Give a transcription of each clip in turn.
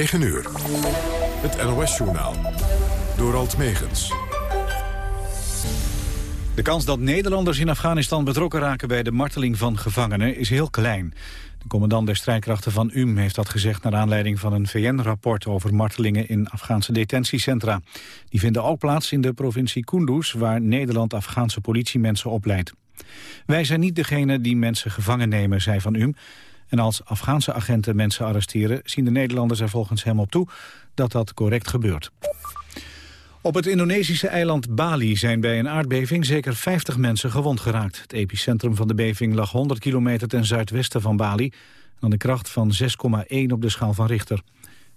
9 uur. Het NOS-journaal. Door Alt Megens. De kans dat Nederlanders in Afghanistan betrokken raken bij de marteling van gevangenen is heel klein. De commandant der strijdkrachten van UM heeft dat gezegd naar aanleiding van een VN-rapport over martelingen in Afghaanse detentiecentra. Die vinden ook plaats in de provincie Kunduz, waar Nederland Afghaanse politiemensen opleidt. Wij zijn niet degene die mensen gevangen nemen, zei Van Um. En als Afghaanse agenten mensen arresteren... zien de Nederlanders er volgens hem op toe dat dat correct gebeurt. Op het Indonesische eiland Bali zijn bij een aardbeving zeker 50 mensen gewond geraakt. Het epicentrum van de beving lag 100 kilometer ten zuidwesten van Bali... aan de kracht van 6,1 op de schaal van Richter.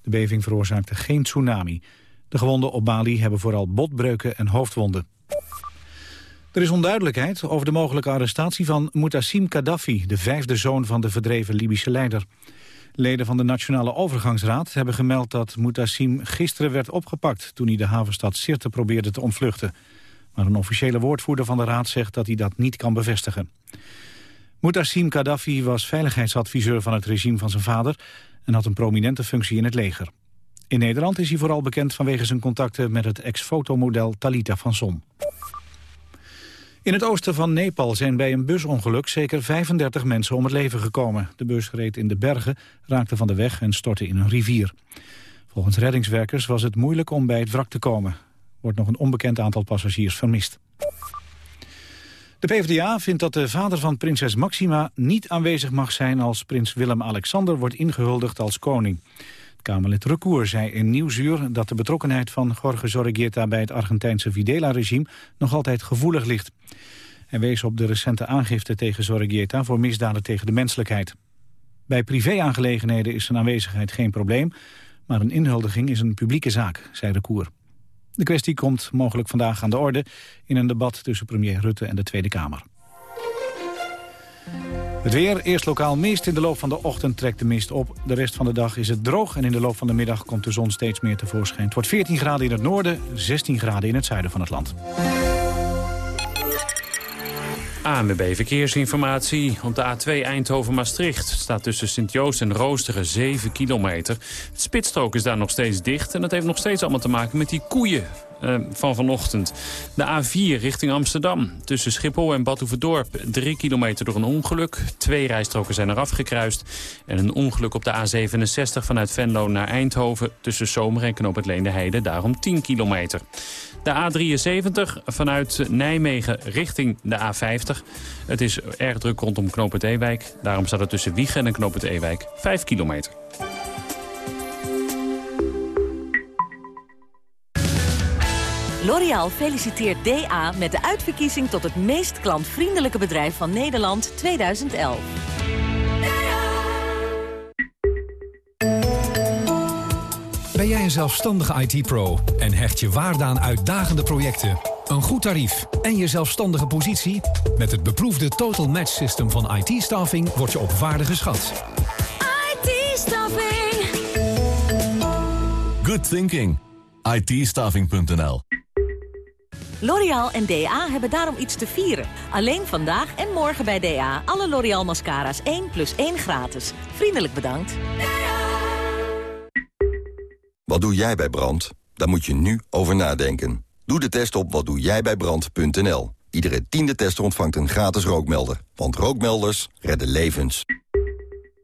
De beving veroorzaakte geen tsunami. De gewonden op Bali hebben vooral botbreuken en hoofdwonden. Er is onduidelijkheid over de mogelijke arrestatie van Mutassim Gaddafi... de vijfde zoon van de verdreven Libische leider. Leden van de Nationale Overgangsraad hebben gemeld dat Mutassim gisteren werd opgepakt... toen hij de havenstad Sirte probeerde te ontvluchten. Maar een officiële woordvoerder van de raad zegt dat hij dat niet kan bevestigen. Mutassim Gaddafi was veiligheidsadviseur van het regime van zijn vader... en had een prominente functie in het leger. In Nederland is hij vooral bekend vanwege zijn contacten met het ex-fotomodel Talita van Som. In het oosten van Nepal zijn bij een busongeluk zeker 35 mensen om het leven gekomen. De bus reed in de bergen, raakte van de weg en stortte in een rivier. Volgens reddingswerkers was het moeilijk om bij het wrak te komen. Wordt nog een onbekend aantal passagiers vermist. De PvdA vindt dat de vader van prinses Maxima niet aanwezig mag zijn als prins Willem-Alexander wordt ingehuldigd als koning. Kamerlid Recour zei in Nieuwsuur dat de betrokkenheid van Jorge Zorreguieta bij het Argentijnse Videla-regime nog altijd gevoelig ligt. Hij wees op de recente aangifte tegen Zorreguieta voor misdaden tegen de menselijkheid. Bij privéaangelegenheden is zijn aanwezigheid geen probleem, maar een inhuldiging is een publieke zaak, zei Recour. De kwestie komt mogelijk vandaag aan de orde in een debat tussen premier Rutte en de Tweede Kamer. Het weer, eerst lokaal mist. In de loop van de ochtend trekt de mist op. De rest van de dag is het droog en in de loop van de middag komt de zon steeds meer tevoorschijn. Het wordt 14 graden in het noorden, 16 graden in het zuiden van het land. ANWB Verkeersinformatie. Op de A2 Eindhoven-Maastricht staat tussen Sint-Joost en Roosteren 7 kilometer. Het spitsstrook is daar nog steeds dicht en dat heeft nog steeds allemaal te maken met die koeien uh, van vanochtend. De A4 richting Amsterdam. Tussen Schiphol en Badhoevedorp. Drie kilometer door een ongeluk. Twee rijstroken zijn eraf gekruist. En een ongeluk op de A67 vanuit Venlo naar Eindhoven. Tussen Zomer en Knoop het Leende Heide. Daarom 10 kilometer. De A73 vanuit Nijmegen richting de A50. Het is erg druk rondom Knoop het Ewijk. Daarom staat het tussen Wiegen en Knoop het Ewijk 5 kilometer. L'Oréal feliciteert DA met de uitverkiezing tot het meest klantvriendelijke bedrijf van Nederland 2011. Ben jij een zelfstandige IT-pro en hecht je waarde aan uitdagende projecten, een goed tarief en je zelfstandige positie? Met het beproefde Total Match System van IT-staffing word je op waarde geschat. IT-staffing. Good thinking. it L'Oréal en DA hebben daarom iets te vieren. Alleen vandaag en morgen bij DA alle L'Oréal mascara's 1 plus 1 gratis. Vriendelijk bedankt. Wat doe jij bij brand? Daar moet je nu over nadenken. Doe de test op watdoejijbijbrand.nl. Iedere tiende tester ontvangt een gratis rookmelder. Want rookmelders redden levens.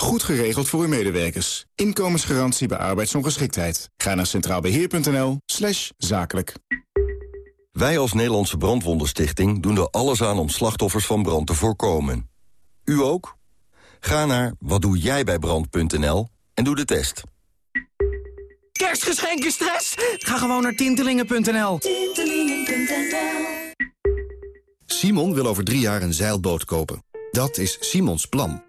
Goed geregeld voor uw medewerkers. Inkomensgarantie bij arbeidsongeschiktheid. Ga naar centraalbeheer.nl slash zakelijk. Wij als Nederlandse Brandwondenstichting doen er alles aan om slachtoffers van brand te voorkomen. U ook? Ga naar watdoejijbijbrand.nl en doe de test. Kerstgeschenken stress? Ga gewoon naar tintelingen.nl. Tintelingen.nl Simon wil over drie jaar een zeilboot kopen. Dat is Simons plan.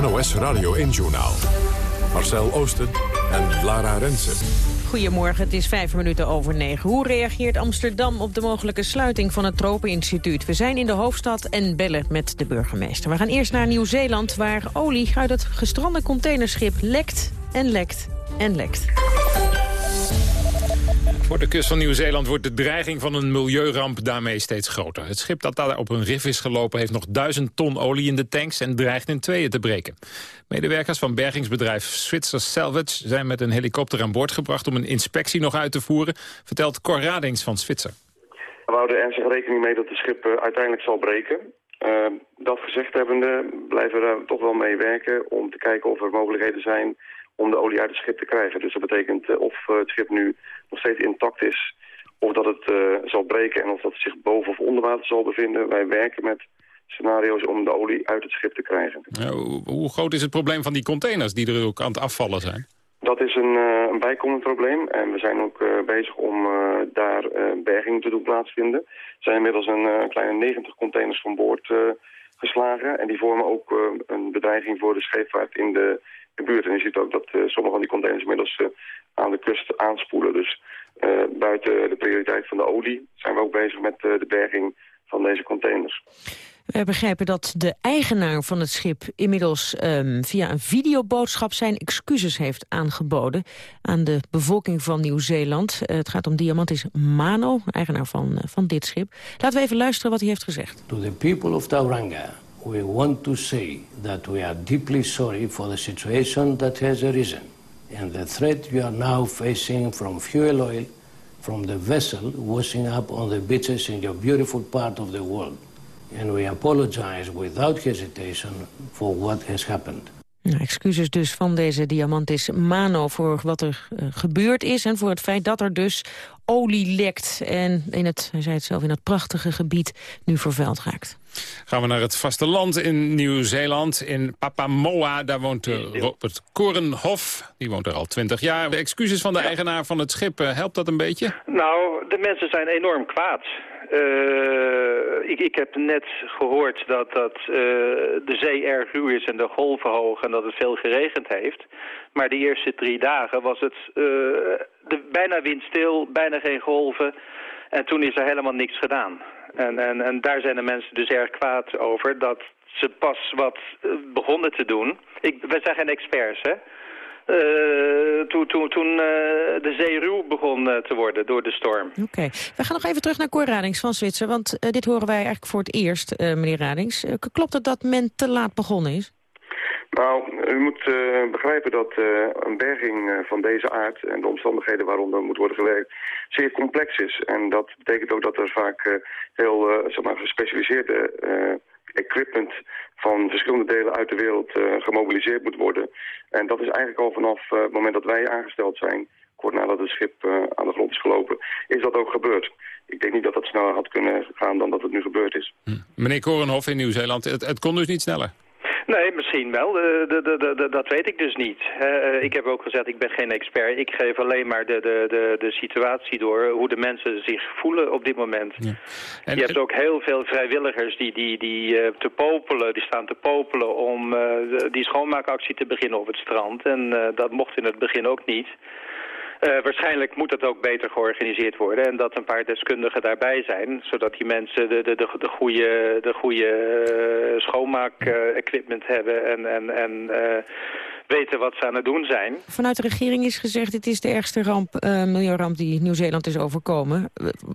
NOS Radio 1-journaal. Marcel Oosten en Lara Rensen. Goedemorgen, het is vijf minuten over negen. Hoe reageert Amsterdam op de mogelijke sluiting van het Tropeninstituut? We zijn in de hoofdstad en bellen met de burgemeester. We gaan eerst naar Nieuw-Zeeland, waar olie uit het gestrande containerschip lekt en lekt en lekt. Voor de kust van Nieuw-Zeeland wordt de dreiging van een milieuramp daarmee steeds groter. Het schip dat daar op een rif is gelopen heeft nog duizend ton olie in de tanks en dreigt in tweeën te breken. Medewerkers van bergingsbedrijf Switzer Salvage zijn met een helikopter aan boord gebracht om een inspectie nog uit te voeren, vertelt Cor Radings van Switzer. We houden ernstig rekening mee dat het schip eh, uiteindelijk zal breken. Uh, dat gezegd hebbende blijven we daar toch wel mee werken om te kijken of er mogelijkheden zijn om de olie uit het schip te krijgen. Dus dat betekent uh, of uh, het schip nu nog steeds intact is, of dat het uh, zal breken en of dat het zich boven of onder water zal bevinden. Wij werken met scenario's om de olie uit het schip te krijgen. hoe, hoe, groot is het probleem van die containers die er ook aan het afvallen zijn? Dat is een, een bijkomend probleem en we zijn ook bezig om daar bergingen te doen plaatsvinden. Er zijn inmiddels een kleine 90 containers van boord geslagen en die vormen ook een bedreiging voor de scheepvaart in de de buurt. En je ziet ook dat uh, sommige van die containers inmiddels uh, aan de kust aanspoelen. Dus uh, buiten de prioriteit van de olie zijn we ook bezig met de berging van deze containers. We begrijpen dat de eigenaar van het schip inmiddels um, via een videoboodschap zijn excuses heeft aangeboden aan de bevolking van Nieuw-Zeeland. Uh, het gaat om Diamantis Mano, eigenaar van, van dit schip. Laten we even luisteren wat hij heeft gezegd. To the people of Tauranga, we want to say that we are deeply sorry for the situation that has arisen and the threat you are now facing from fuel oil from the vessel washing up on the beaches in your beautiful part of the world. And we apologize without hesitation for what has happened. Nou, excuses dus van deze diamantis Mano voor wat er uh, gebeurd is... en voor het feit dat er dus olie lekt en in het, hij zei het zelf, in het prachtige gebied nu vervuild raakt. Gaan we naar het vasteland in Nieuw-Zeeland. In Papamoa, daar woont uh, Robert Korenhof. Die woont er al twintig jaar. De excuses van de eigenaar van het schip, uh, helpt dat een beetje? Nou, de mensen zijn enorm kwaad. Uh, ik, ik heb net gehoord dat, dat uh, de zee erg ruw is en de golven hoog en dat het veel geregend heeft. Maar de eerste drie dagen was het de, bijna windstil, bijna geen golven. En toen is er helemaal niks gedaan. En, en, en daar zijn de mensen dus erg kwaad over dat ze pas wat begonnen te doen. Ik, wij zijn geen experts, hè. Uh, toen toen, toen uh, de zee ruw begon uh, te worden door de storm. Oké, okay. we gaan nog even terug naar Cor Radings van Zwitser. Want dit horen wij eigenlijk voor het eerst, meneer Radings. klopt het dat men te laat begonnen is? Nou, u moet begrijpen dat een berging van deze aard... en de omstandigheden waaronder moet worden gewerkt... zeer complex is. En dat betekent ook dat er vaak heel zeg maar, gespecialiseerde equipment van verschillende delen uit de wereld uh, gemobiliseerd moet worden. En dat is eigenlijk al vanaf uh, het moment dat wij aangesteld zijn, kort nadat het schip uh, aan de grond is gelopen, is dat ook gebeurd. Ik denk niet dat dat sneller had kunnen gaan dan dat het nu gebeurd is. Hm. Meneer Korenhof in Nieuw-Zeeland, het, het kon dus niet sneller? Nee, misschien wel. De, de, de, dat weet ik dus niet. Uh, ik heb ook gezegd, ik ben geen expert. Ik geef alleen maar de, de, de, de situatie door, hoe de mensen zich voelen op dit moment. Ja. En, je hebt ook heel veel vrijwilligers die, die, die, uh, te popelen, die staan te popelen om uh, die schoonmaakactie te beginnen op het strand. En dat mocht in het begin ook niet. Uh, waarschijnlijk moet het ook beter georganiseerd worden en dat een paar deskundigen daarbij zijn, zodat die mensen de, de, de, de goede, de goede uh, schoonmaak-equipment hebben en, en, en weten wat ze aan het doen zijn. Vanuit de regering is gezegd, het is de ergste ramp, milieuramp die Nieuw-Zeeland is overkomen.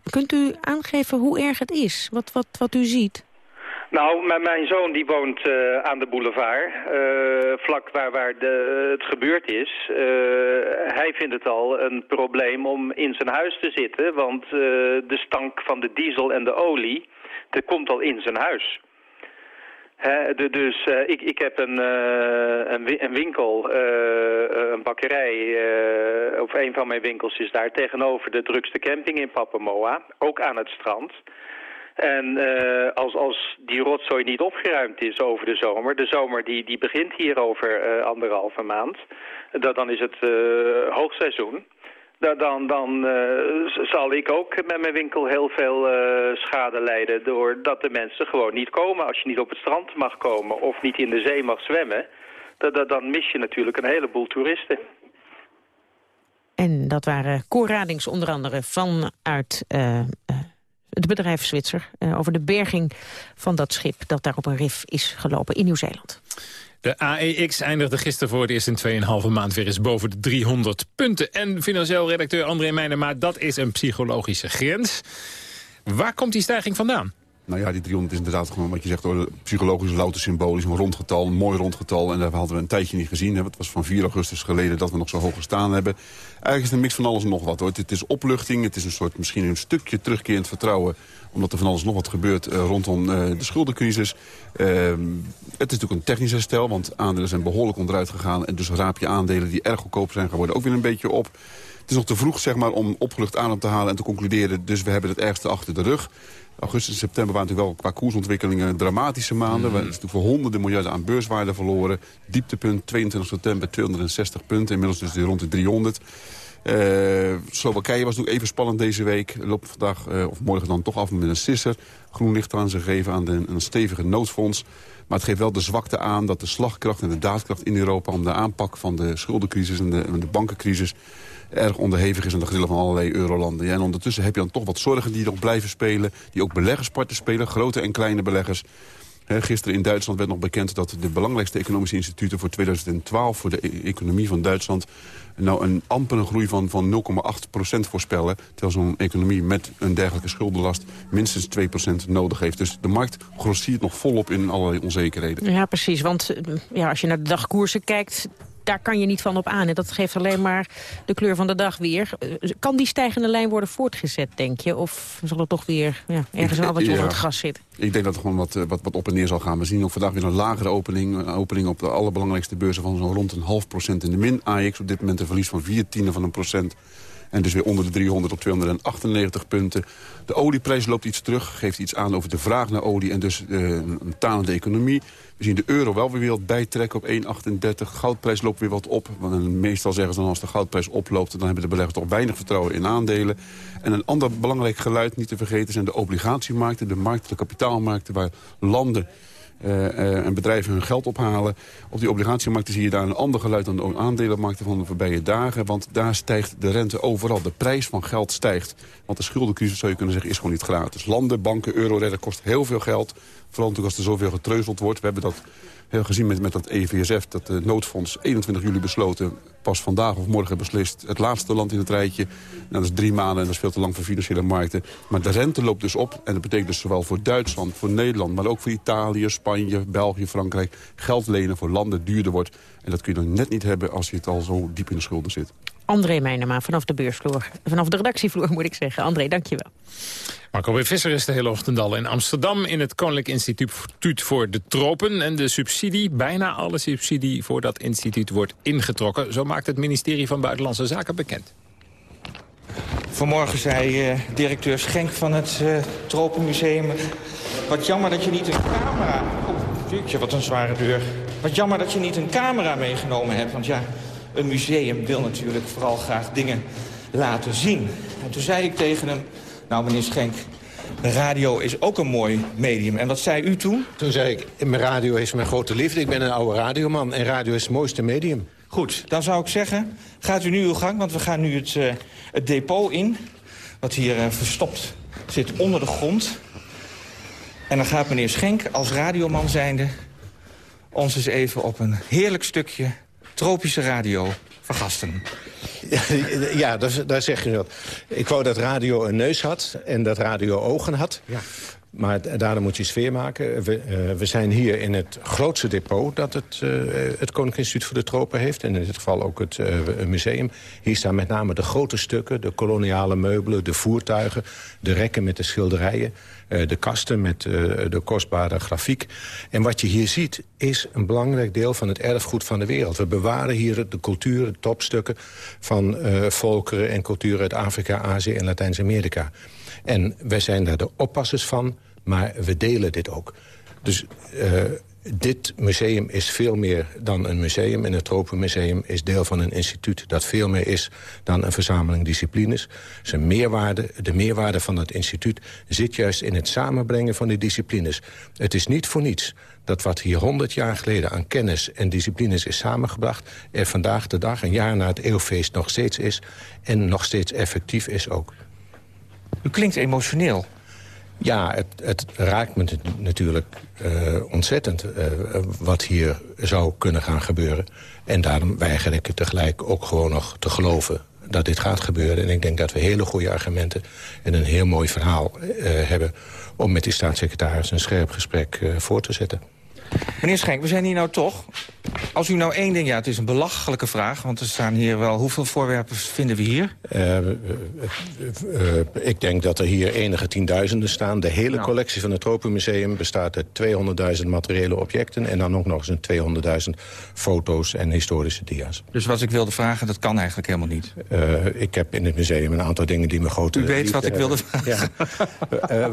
Kunt u aangeven hoe erg het is, wat, wat, wat u ziet? Nou, mijn zoon die woont uh, aan de boulevard, uh, vlak waar, waar de, het gebeurd is. Hij vindt het al een probleem om in zijn huis te zitten, want de stank van de diesel en de olie, dat komt al in zijn huis. dus ik, ik heb een, een, winkel, een bakkerij, of een van mijn winkels is daar tegenover de drukste camping in Papamoa, ook aan het strand. En als, als die rotzooi niet opgeruimd is over de zomer, de zomer die, die begint hier over anderhalve maand, dat, dan is het hoogseizoen dan, dan uh, zal ik ook met mijn winkel heel veel uh, schade leiden... doordat de mensen gewoon niet komen. Als je niet op het strand mag komen of niet in de zee mag zwemmen... dan mis je natuurlijk een heleboel toeristen. En dat waren Radings onder andere vanuit uh, het bedrijf Zwitser... over de berging van dat schip dat daar op een rif is gelopen in Nieuw-Zeeland. De AEX eindigde gisteren voor het eerst in 2,5 maand weer eens boven de 300 punten. En financieel redacteur André Meijnerma, dat is een psychologische grens. Waar komt die stijging vandaan? Nou ja, die 300 is inderdaad gewoon wat je zegt, hoor, psychologisch louter symbolisch. Een rondgetal, een mooi rondgetal. En dat hadden we een tijdje niet gezien. Hè. Het was van 4 augustus geleden dat we nog zo hoog gestaan hebben. Eigenlijk is het een mix van alles en nog wat. Hoor. Het, is opluchting, het is een soort misschien een stukje terugkerend vertrouwen. Omdat er van alles nog wat gebeurt uh, rondom uh, de schuldencrisis. Uh, het is natuurlijk een technisch herstel, want aandelen zijn behoorlijk onderuit gegaan. En dus raap je aandelen die erg goedkoop zijn geworden ook weer een beetje op. Het is nog te vroeg zeg maar, om opgelucht adem te halen en te concluderen. Dus we hebben het ergste achter de rug. Augustus en september waren natuurlijk wel qua koersontwikkelingen dramatische maanden. Mm. We hebben natuurlijk voor honderden miljarden aan beurswaarde verloren. Dieptepunt 22 september 260 punten. Inmiddels dus rond de 300. Uh, Slowakije was natuurlijk even spannend deze week. Loopt vandaag uh, of morgen dan toch af met een sisser. Groen licht aan ze geven aan de, een stevige noodfonds. Maar het geeft wel de zwakte aan dat de slagkracht en de daadkracht in Europa... om de aanpak van de schuldencrisis en de, en de bankencrisis erg onderhevig is aan de grillen van allerlei eurolanden. En ondertussen heb je dan toch wat zorgen die nog blijven spelen. Die ook beleggersparten spelen, grote en kleine beleggers. gisteren in Duitsland werd nog bekend dat de belangrijkste economische instituten voor 2012... voor de e- economie van Duitsland nou een amper groei van, van 0,8% voorspellen. Terwijl zo'n economie met een dergelijke schuldenlast minstens 2% nodig heeft. Dus de markt grossiert nog volop in allerlei onzekerheden. Ja, precies. Want eh, ja, als je naar de dagkoersen kijkt daar kan je niet van op aan. En dat geeft alleen maar de kleur van de dag weer. Eh, kan die stijgende lijn worden voortgezet, denk je? Of zal het toch weer ja, ergens een wat onder het gas zitten? Ik denk dat het gewoon wat, eh, wat, wat op en neer zal gaan. We zien ook vandaag weer een lagere opening. Een opening op de allerbelangrijkste beurzen van zo'n rond een half procent in de min. AX op dit moment een verlies van vier tienden van een procent. En dus weer onder de 300 op 298 punten. De olieprijs loopt iets terug, geeft iets aan over de vraag naar olie... en dus uh, een talende economie. We zien de euro wel weer wat bijtrekken op 1,38. Goudprijs loopt weer wat op. Want meestal zeggen ze dan als de goudprijs oploopt... dan hebben de beleggers toch weinig vertrouwen in aandelen. En een ander belangrijk geluid niet te vergeten zijn de obligatiemarkten. De markten, de kapitaalmarkten waar landen en bedrijven hun geld ophalen. Op die obligatiemarkten zie je daar een ander geluid dan de aandelenmarkten van de voorbije dagen. Want daar stijgt de rente overal. De prijs van geld stijgt. Want de schuldencrisis, zou je kunnen zeggen, is gewoon niet gratis. Landen, banken, euro redden kost heel veel geld. Vooral natuurlijk als er zoveel getreuzeld wordt. We hebben dat gezien met, met dat EVSF, dat de noodfonds 21 juli besloten... pas vandaag of morgen beslist. Het laatste land in het rijtje. Nou, dat is drie maanden en dat is veel te lang voor financiële markten. Maar de rente loopt dus op. En dat betekent dus zowel voor Duitsland, voor Nederland... maar ook voor Italië, Spanje, België, Frankrijk... geld lenen voor landen duurder wordt. En dat kun je dan net niet hebben als je het al zo diep in de schulden zit. André Meijnema vanaf de beursvloer. Vanaf de redactievloer moet ik zeggen. André, dankjewel. Marco B. Visser is de hele ochtend al in Amsterdam... in het Koninklijk Instituut voor de Tropen. En de subsidie, bijna alle subsidie voor dat instituut wordt ingetrokken. Zo maakt het ministerie van Buitenlandse Zaken bekend. Vanmorgen zei uh, directeur Schenk van het uh, Tropenmuseum... wat jammer dat je niet een camera... Oh, wat een zware deur. Wat jammer dat je niet een camera meegenomen hebt, want ja... Een museum wil natuurlijk vooral graag dingen laten zien. En toen zei ik tegen hem, nou meneer Schenk, radio is ook een mooi medium. En wat zei u toen? Toen zei ik, mijn radio is mijn grote liefde. Ik ben een oude radioman en radio is het mooiste medium. Goed, dan zou ik zeggen, gaat u nu uw gang, want we gaan nu het, uh, het depot in. Wat hier uh, verstopt zit onder de grond. En dan gaat meneer Schenk als radioman zijnde ons eens even op een heerlijk stukje tropische radio vergasten. Ja, daar, daar zeg je wat. Ik wou dat radio een neus had en dat radio ogen had. Ja. Maar daarom moet je sfeer maken. We, uh, we, zijn hier in het grootste depot dat het, uh, het Koninklijk Instituut voor de Tropen heeft. En in dit geval ook het uh, museum. Hier staan met name de grote stukken, de koloniale meubelen, de voertuigen... de rekken met de schilderijen, de kasten met de kostbare grafiek. En wat je hier ziet is een belangrijk deel van het erfgoed van de wereld. We bewaren hier de cultuur, de topstukken van volkeren en culturen uit Afrika, Azië en Latijns-Amerika. En wij zijn daar de oppassers van, maar we delen dit ook. Dus dit museum is veel meer dan een museum. En het Tropenmuseum is deel van een instituut... dat veel meer is dan een verzameling disciplines. Zijn meerwaarde, de meerwaarde van het instituut zit juist in het samenbrengen van die disciplines. Het is niet voor niets dat wat hier 100 jaar geleden aan kennis en disciplines is samengebracht... er vandaag de dag, een jaar na het eeuwfeest, nog steeds is... en nog steeds effectief is ook. U klinkt emotioneel. Ja, het, het raakt me natuurlijk uh, ontzettend uh, wat hier zou kunnen gaan gebeuren. En daarom weiger ik tegelijk ook gewoon nog te geloven dat dit gaat gebeuren. En ik denk dat we hele goede argumenten en een heel mooi verhaal uh, hebben... om met die staatssecretaris een scherp gesprek voor te zetten. Meneer Schenk, we zijn hier nou toch. Als u nou één ding... Ja, het is een belachelijke vraag, want er staan hier wel... Hoeveel voorwerpen vinden we hier? Uh, uh, uh, ik denk dat er hier enige tienduizenden staan. De hele nou. collectie van het Tropenmuseum bestaat uit 200.000 materiële objecten... en dan ook nog eens een 200.000 foto's en historische dia's. Dus wat ik wilde vragen, dat kan eigenlijk helemaal niet? ik heb in het museum een aantal dingen die me grote... U weet wat ik wilde vragen. Ja.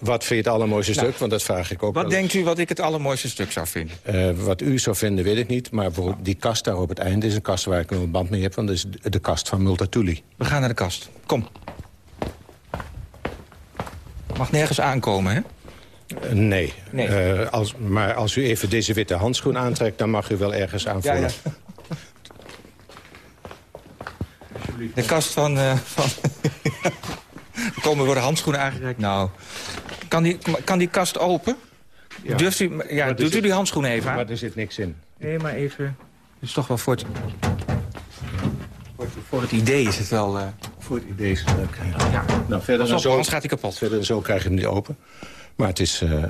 wat vind je het allermooiste nou, stuk? Want dat vraag ik ook Wat denkt u wat ik het allermooiste stuk zou vinden? Uh, wat u zou vinden, weet ik niet. Maar bijvoorbeeld die kast daar op het einde is een kast waar ik een band mee heb. Want dat is de kast van Multatuli. We gaan naar de kast. Kom. Mag nergens aankomen, hè? Uh, nee. nee. Uh, als, maar als u even deze witte handschoen aantrekt... dan mag u wel ergens aanvoelen. Ja, ja. De kast van... van er komen worden handschoenen aangereikt. Nou, kan die, kan die kast open? Ja. Durft u, ja, doet zit, u die handschoenen even aan? Maar er zit niks in. Nee, maar even... Het is toch wel voor het... Voor, het idee is het wel... Uh... Voor het idee is het leuk. Ja. Nou, verder dan zo, anders gaat hij kapot. Verder zo krijg je hem niet open. Maar het is... Uh,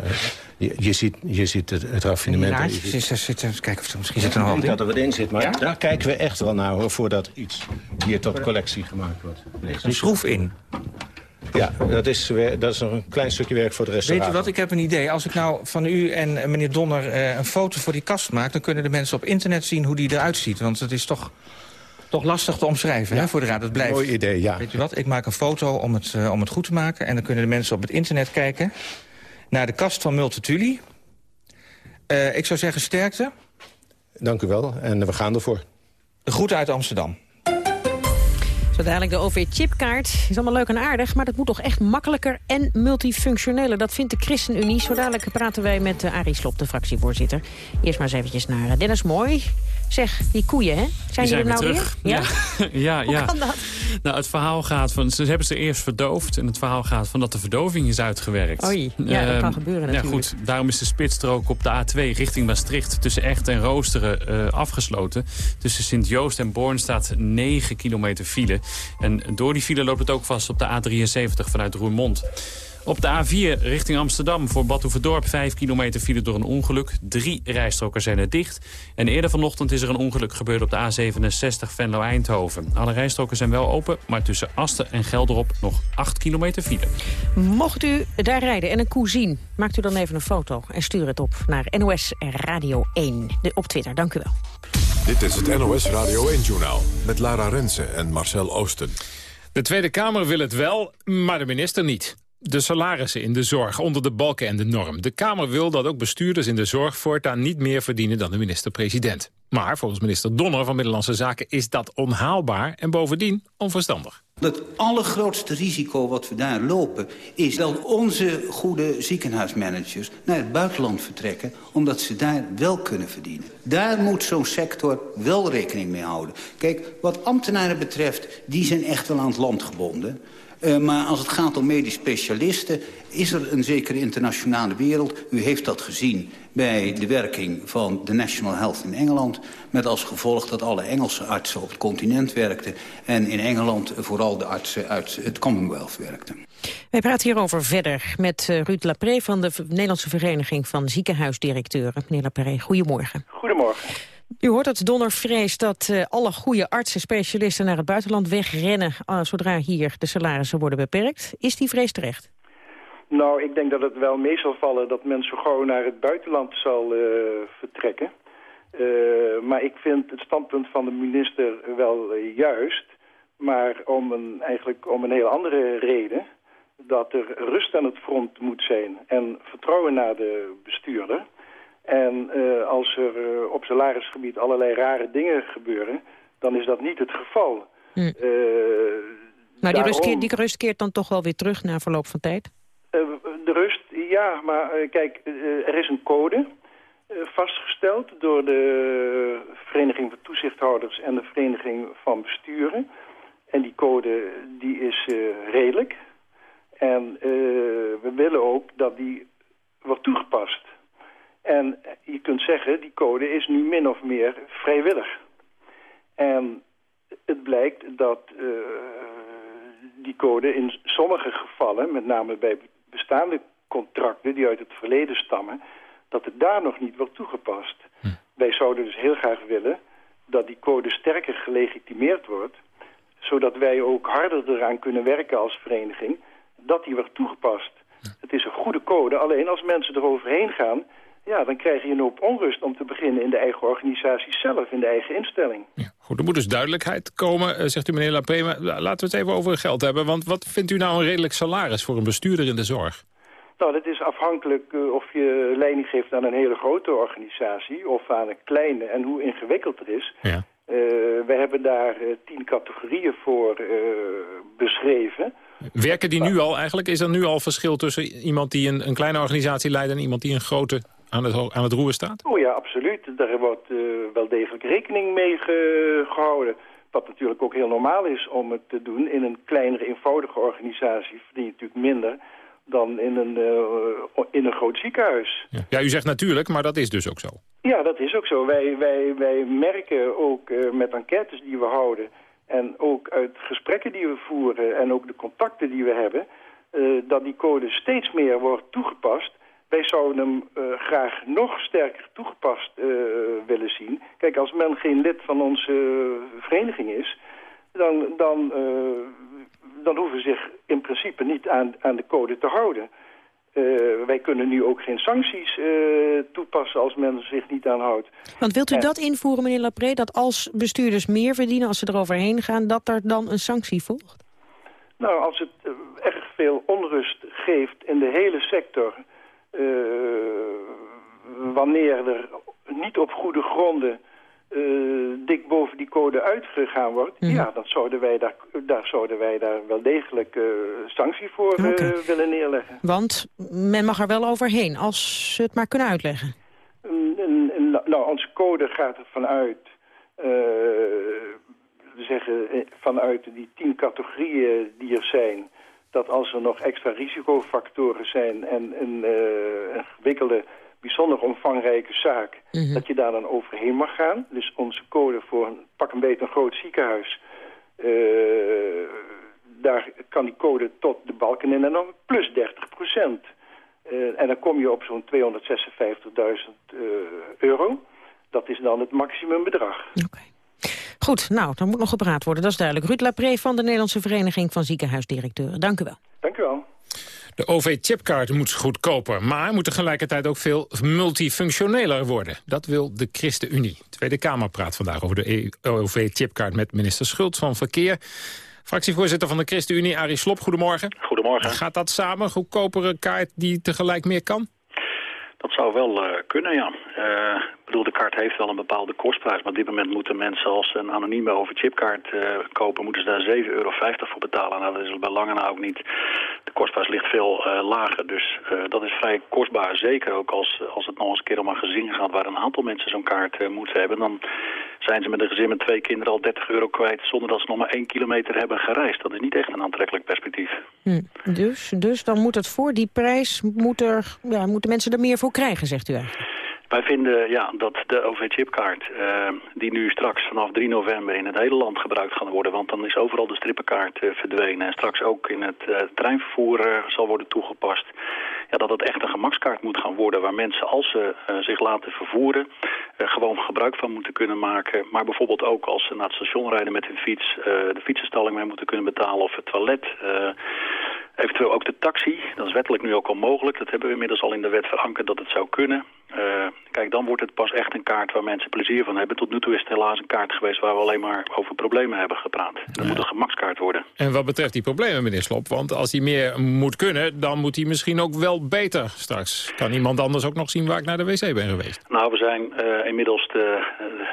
je, je, ziet, je ziet het, het raffinement... Ja, zit, zit, zit, kijken of er misschien zit er nog wat in. dat er wat in zit, maar ja? daar kijken we echt wel naar... Hoor, voordat iets hier tot collectie gemaakt wordt. Nee, een schroef in. Ja, dat is, dat is nog een klein stukje werk voor de restauratie. Weet u wat, ik heb een idee. Als ik nou van u en meneer Donner uh, een foto voor die kast maak... dan kunnen de mensen op internet zien hoe die eruit ziet. Want het is toch, toch lastig te omschrijven ja. hè, voor de raad. Het blijft. Mooi idee, ja. Weet u wat, ik maak een foto om het, uh, om het goed te maken... en dan kunnen de mensen op het internet kijken naar de kast van Multatuli. Uh, ik zou zeggen sterkte. Dank u wel, en we gaan ervoor. De groeten uit Amsterdam. Zo dadelijk de OV-chipkaart. Is allemaal leuk en aardig, maar dat moet toch echt makkelijker en multifunctioneler. Dat vindt de ChristenUnie. Zo dadelijk praten wij met uh, Arie Slob, de fractievoorzitter. Eerst maar eens eventjes naar uh, Dennis Mooi. Zeg, die koeien, hè? Zijn die, er nou terug. weer? Ja, ja. ja. Hoe kan dat? Nou, het verhaal gaat van... Ze hebben ze eerst verdoofd. En het verhaal gaat van dat de verdoving is uitgewerkt. Oei, ja, uh, dat kan gebeuren natuurlijk. Ja, goed. Daarom is de spitsstrook op de A2 richting Maastricht... tussen Echt en Roosteren uh, afgesloten. Tussen Sint-Joost en Born staat 9 kilometer file. En door die file loopt het ook vast op de A73 vanuit Roermond. Op de A4 richting Amsterdam voor Badhoevedorp 5 kilometer file door een ongeluk. Drie rijstroken zijn er dicht. En eerder vanochtend is er een ongeluk gebeurd op de A67 Venlo-Eindhoven. Alle rijstroken zijn wel open, maar tussen Asten en Gelderop nog 8 kilometer file. Mocht u daar rijden en een koe zien, maakt u dan even een foto en stuur het op naar NOS Radio 1 op Twitter. Dank u wel. Dit is het NOS Radio 1-journaal met Lara Rensen en Marcel Oosten. De Tweede Kamer wil het wel, maar de minister niet. De salarissen in de zorg onder de balken en de norm. De Kamer wil dat ook bestuurders in de zorg voortaan niet meer verdienen dan de minister-president. Maar volgens minister Donner van Middellandse Zaken is dat onhaalbaar en bovendien onverstandig. Het allergrootste risico wat we daar lopen... is dat onze goede ziekenhuismanagers naar het buitenland vertrekken... omdat ze daar wel kunnen verdienen. Daar moet zo'n sector wel rekening mee houden. Kijk, wat ambtenaren betreft, die zijn echt wel aan het land gebonden... Uh, maar als het gaat om medisch specialisten... is er een zekere internationale wereld. U heeft dat gezien bij de werking van de National Health in Engeland... met als gevolg dat alle Engelse artsen op het continent werkten... en in Engeland vooral de artsen uit het Commonwealth werkten. Wij praten hierover verder met uh, Ruud Lapré van de Nederlandse Vereniging van Ziekenhuisdirecteuren. Meneer Lapré, goedemorgen. Goedemorgen. U hoort dat Donner vreest dat uh, alle goede artsen, specialisten naar het buitenland wegrennen uh, zodra hier de salarissen worden beperkt. Is die vrees terecht? Nou, ik denk dat het wel mee zal vallen dat mensen gewoon naar het buitenland zal vertrekken. maar ik vind het standpunt van de minister wel juist. Maar om een, eigenlijk om een heel andere reden. Dat er rust aan het front moet zijn en vertrouwen naar de bestuurder. En uh, als er uh, op salarisgebied allerlei rare dingen gebeuren, dan is dat niet het geval. Hm. Uh, maar die, rust keert, die rust keert dan toch wel weer terug na verloop van tijd? de rust, ja, maar kijk, er is een code vastgesteld door de Vereniging van Toezichthouders en de Vereniging van Besturen. En die code die is redelijk. En we willen ook dat die wordt toegepast. En je kunt zeggen, die code is nu min of meer vrijwillig. En het blijkt dat uh, die code in sommige gevallen, met name bij bestaande contracten die uit het verleden stammen, dat het daar nog niet wordt toegepast. Hm. Wij zouden dus heel graag willen dat die code sterker gelegitimeerd wordt, zodat wij ook harder eraan kunnen werken als vereniging, dat die wordt toegepast. Hm. Het is een goede code, alleen als mensen eroverheen gaan ja, dan krijg je een hoop onrust om te beginnen in de eigen organisatie zelf, in de eigen instelling. Ja, goed, er moet dus duidelijkheid komen, eh, zegt u meneer Laprema. Laten we het even over geld hebben, want wat vindt u nou een redelijk salaris voor een bestuurder in de zorg? Nou, dat is afhankelijk uh, of je leiding geeft aan een hele grote organisatie of aan een kleine en hoe ingewikkeld het is. Ja. Uh, we hebben daar tien categorieën voor beschreven. Werken die nu al eigenlijk? Is er nu al verschil tussen iemand die een, een kleine organisatie leidt en iemand die een grote aan het, aan het roer staat? Oh ja, absoluut. Daar wordt uh, wel degelijk rekening mee gehouden. Wat natuurlijk ook heel normaal is om het te doen. In een kleinere, eenvoudige organisatie verdien je natuurlijk minder dan in een, uh, in een groot ziekenhuis. Ja. ja. u zegt natuurlijk, maar dat is dus ook zo. Ja, dat is ook zo. Wij, wij, wij merken ook uh, met enquêtes die we houden... en ook uit gesprekken die we voeren en ook de contacten die we hebben... Uh, dat die code steeds meer wordt toegepast... Wij zouden hem uh, graag nog sterker toegepast uh, willen zien. Kijk, als men geen lid van onze uh, vereniging is... dan, dan, dan hoeven ze zich in principe niet aan, aan de code te houden. wij kunnen nu ook geen sancties toepassen als men zich niet aan houdt. Want wilt u dat invoeren, meneer Lapré, dat als bestuurders meer verdienen... als ze eroverheen gaan, dat er dan een sanctie volgt? Nou, als het erg veel onrust geeft in de hele sector... Uh, wanneer er niet op goede gronden uh, dik boven die code uitgegaan wordt... Mm. ja, dan zouden wij daar, daar, zouden wij daar wel degelijk uh, sanctie voor okay. willen neerleggen. Want men mag er wel overheen, als ze het maar kunnen uitleggen. nou, onze code gaat ervan uit... we zeggen vanuit die tien categorieën die er zijn dat als er nog extra risicofactoren zijn en een, uh, een gewikkelde, bijzonder omvangrijke zaak, mm -hmm. dat je daar dan overheen mag gaan. Dus onze code voor een, pak een beetje een groot ziekenhuis, uh, daar kan die code tot de balken in en dan plus 30 procent. Uh, en dan kom je op zo'n 256.000 euro. Dat is dan het maximumbedrag. Oké. Okay. Goed, nou, dan moet nog gepraat worden, dat is duidelijk. Ruud Lapré van de Nederlandse Vereniging van Ziekenhuisdirecteuren. Dank u wel. Dank u wel. De OV-chipkaart moet goedkoper, maar moet tegelijkertijd ook veel multifunctioneler worden. Dat wil de ChristenUnie. De Tweede Kamer praat vandaag over de OV-chipkaart met minister Schultz van Verkeer. Fractievoorzitter van de ChristenUnie, Arie Slop, goedemorgen. Goedemorgen. Gaat dat samen, goedkopere kaart die tegelijk meer kan? Dat zou wel uh, kunnen, ja. Uh, ik bedoel, de kaart heeft wel een bepaalde kostprijs. Maar op dit moment moeten mensen als een anonieme overchipkaart uh, kopen... moeten ze daar 7,50 euro voor betalen. Nou, dat is bij lange na ook niet. De kostprijs ligt veel lager. Dus dat is vrij kostbaar. Zeker ook als, als het nog eens een keer om een gezin gaat... waar een aantal mensen zo'n kaart moeten hebben. Dan zijn ze met een gezin met twee kinderen al 30 euro kwijt... zonder dat ze nog maar één kilometer hebben gereisd. Dat is niet echt een aantrekkelijk perspectief. Hm. Dus, dus dan moet het voor die prijs... Moet er, ja, moeten mensen er meer voor krijgen, zegt u eigenlijk? Wij vinden ja, dat de OV-chipkaart, uh, die nu straks vanaf 3 november in het hele land gebruikt gaan worden, want dan is overal de strippenkaart uh, verdwenen en straks ook in het uh, treinvervoer zal worden toegepast, ja, dat het echt een gemakskaart moet gaan worden waar mensen als ze zich laten vervoeren gewoon gebruik van moeten kunnen maken. Maar bijvoorbeeld ook als ze naar het station rijden met hun fiets, de fietsenstalling mee moeten kunnen betalen of het toilet. Eventueel ook de taxi, dat is wettelijk nu ook al mogelijk. Dat hebben we inmiddels al in de wet verankerd dat het zou kunnen. Uh, kijk, dan wordt het pas echt een kaart waar mensen plezier van hebben. Tot nu toe is het helaas een kaart geweest waar we alleen maar over problemen hebben gepraat. Dat ja. moet een gemakskaart worden. En wat betreft die problemen, meneer Slop, want als hij meer moet kunnen... dan moet hij misschien ook wel beter straks. Kan iemand anders ook nog zien waar ik naar de wc ben geweest? Nou, we zijn uh, inmiddels de,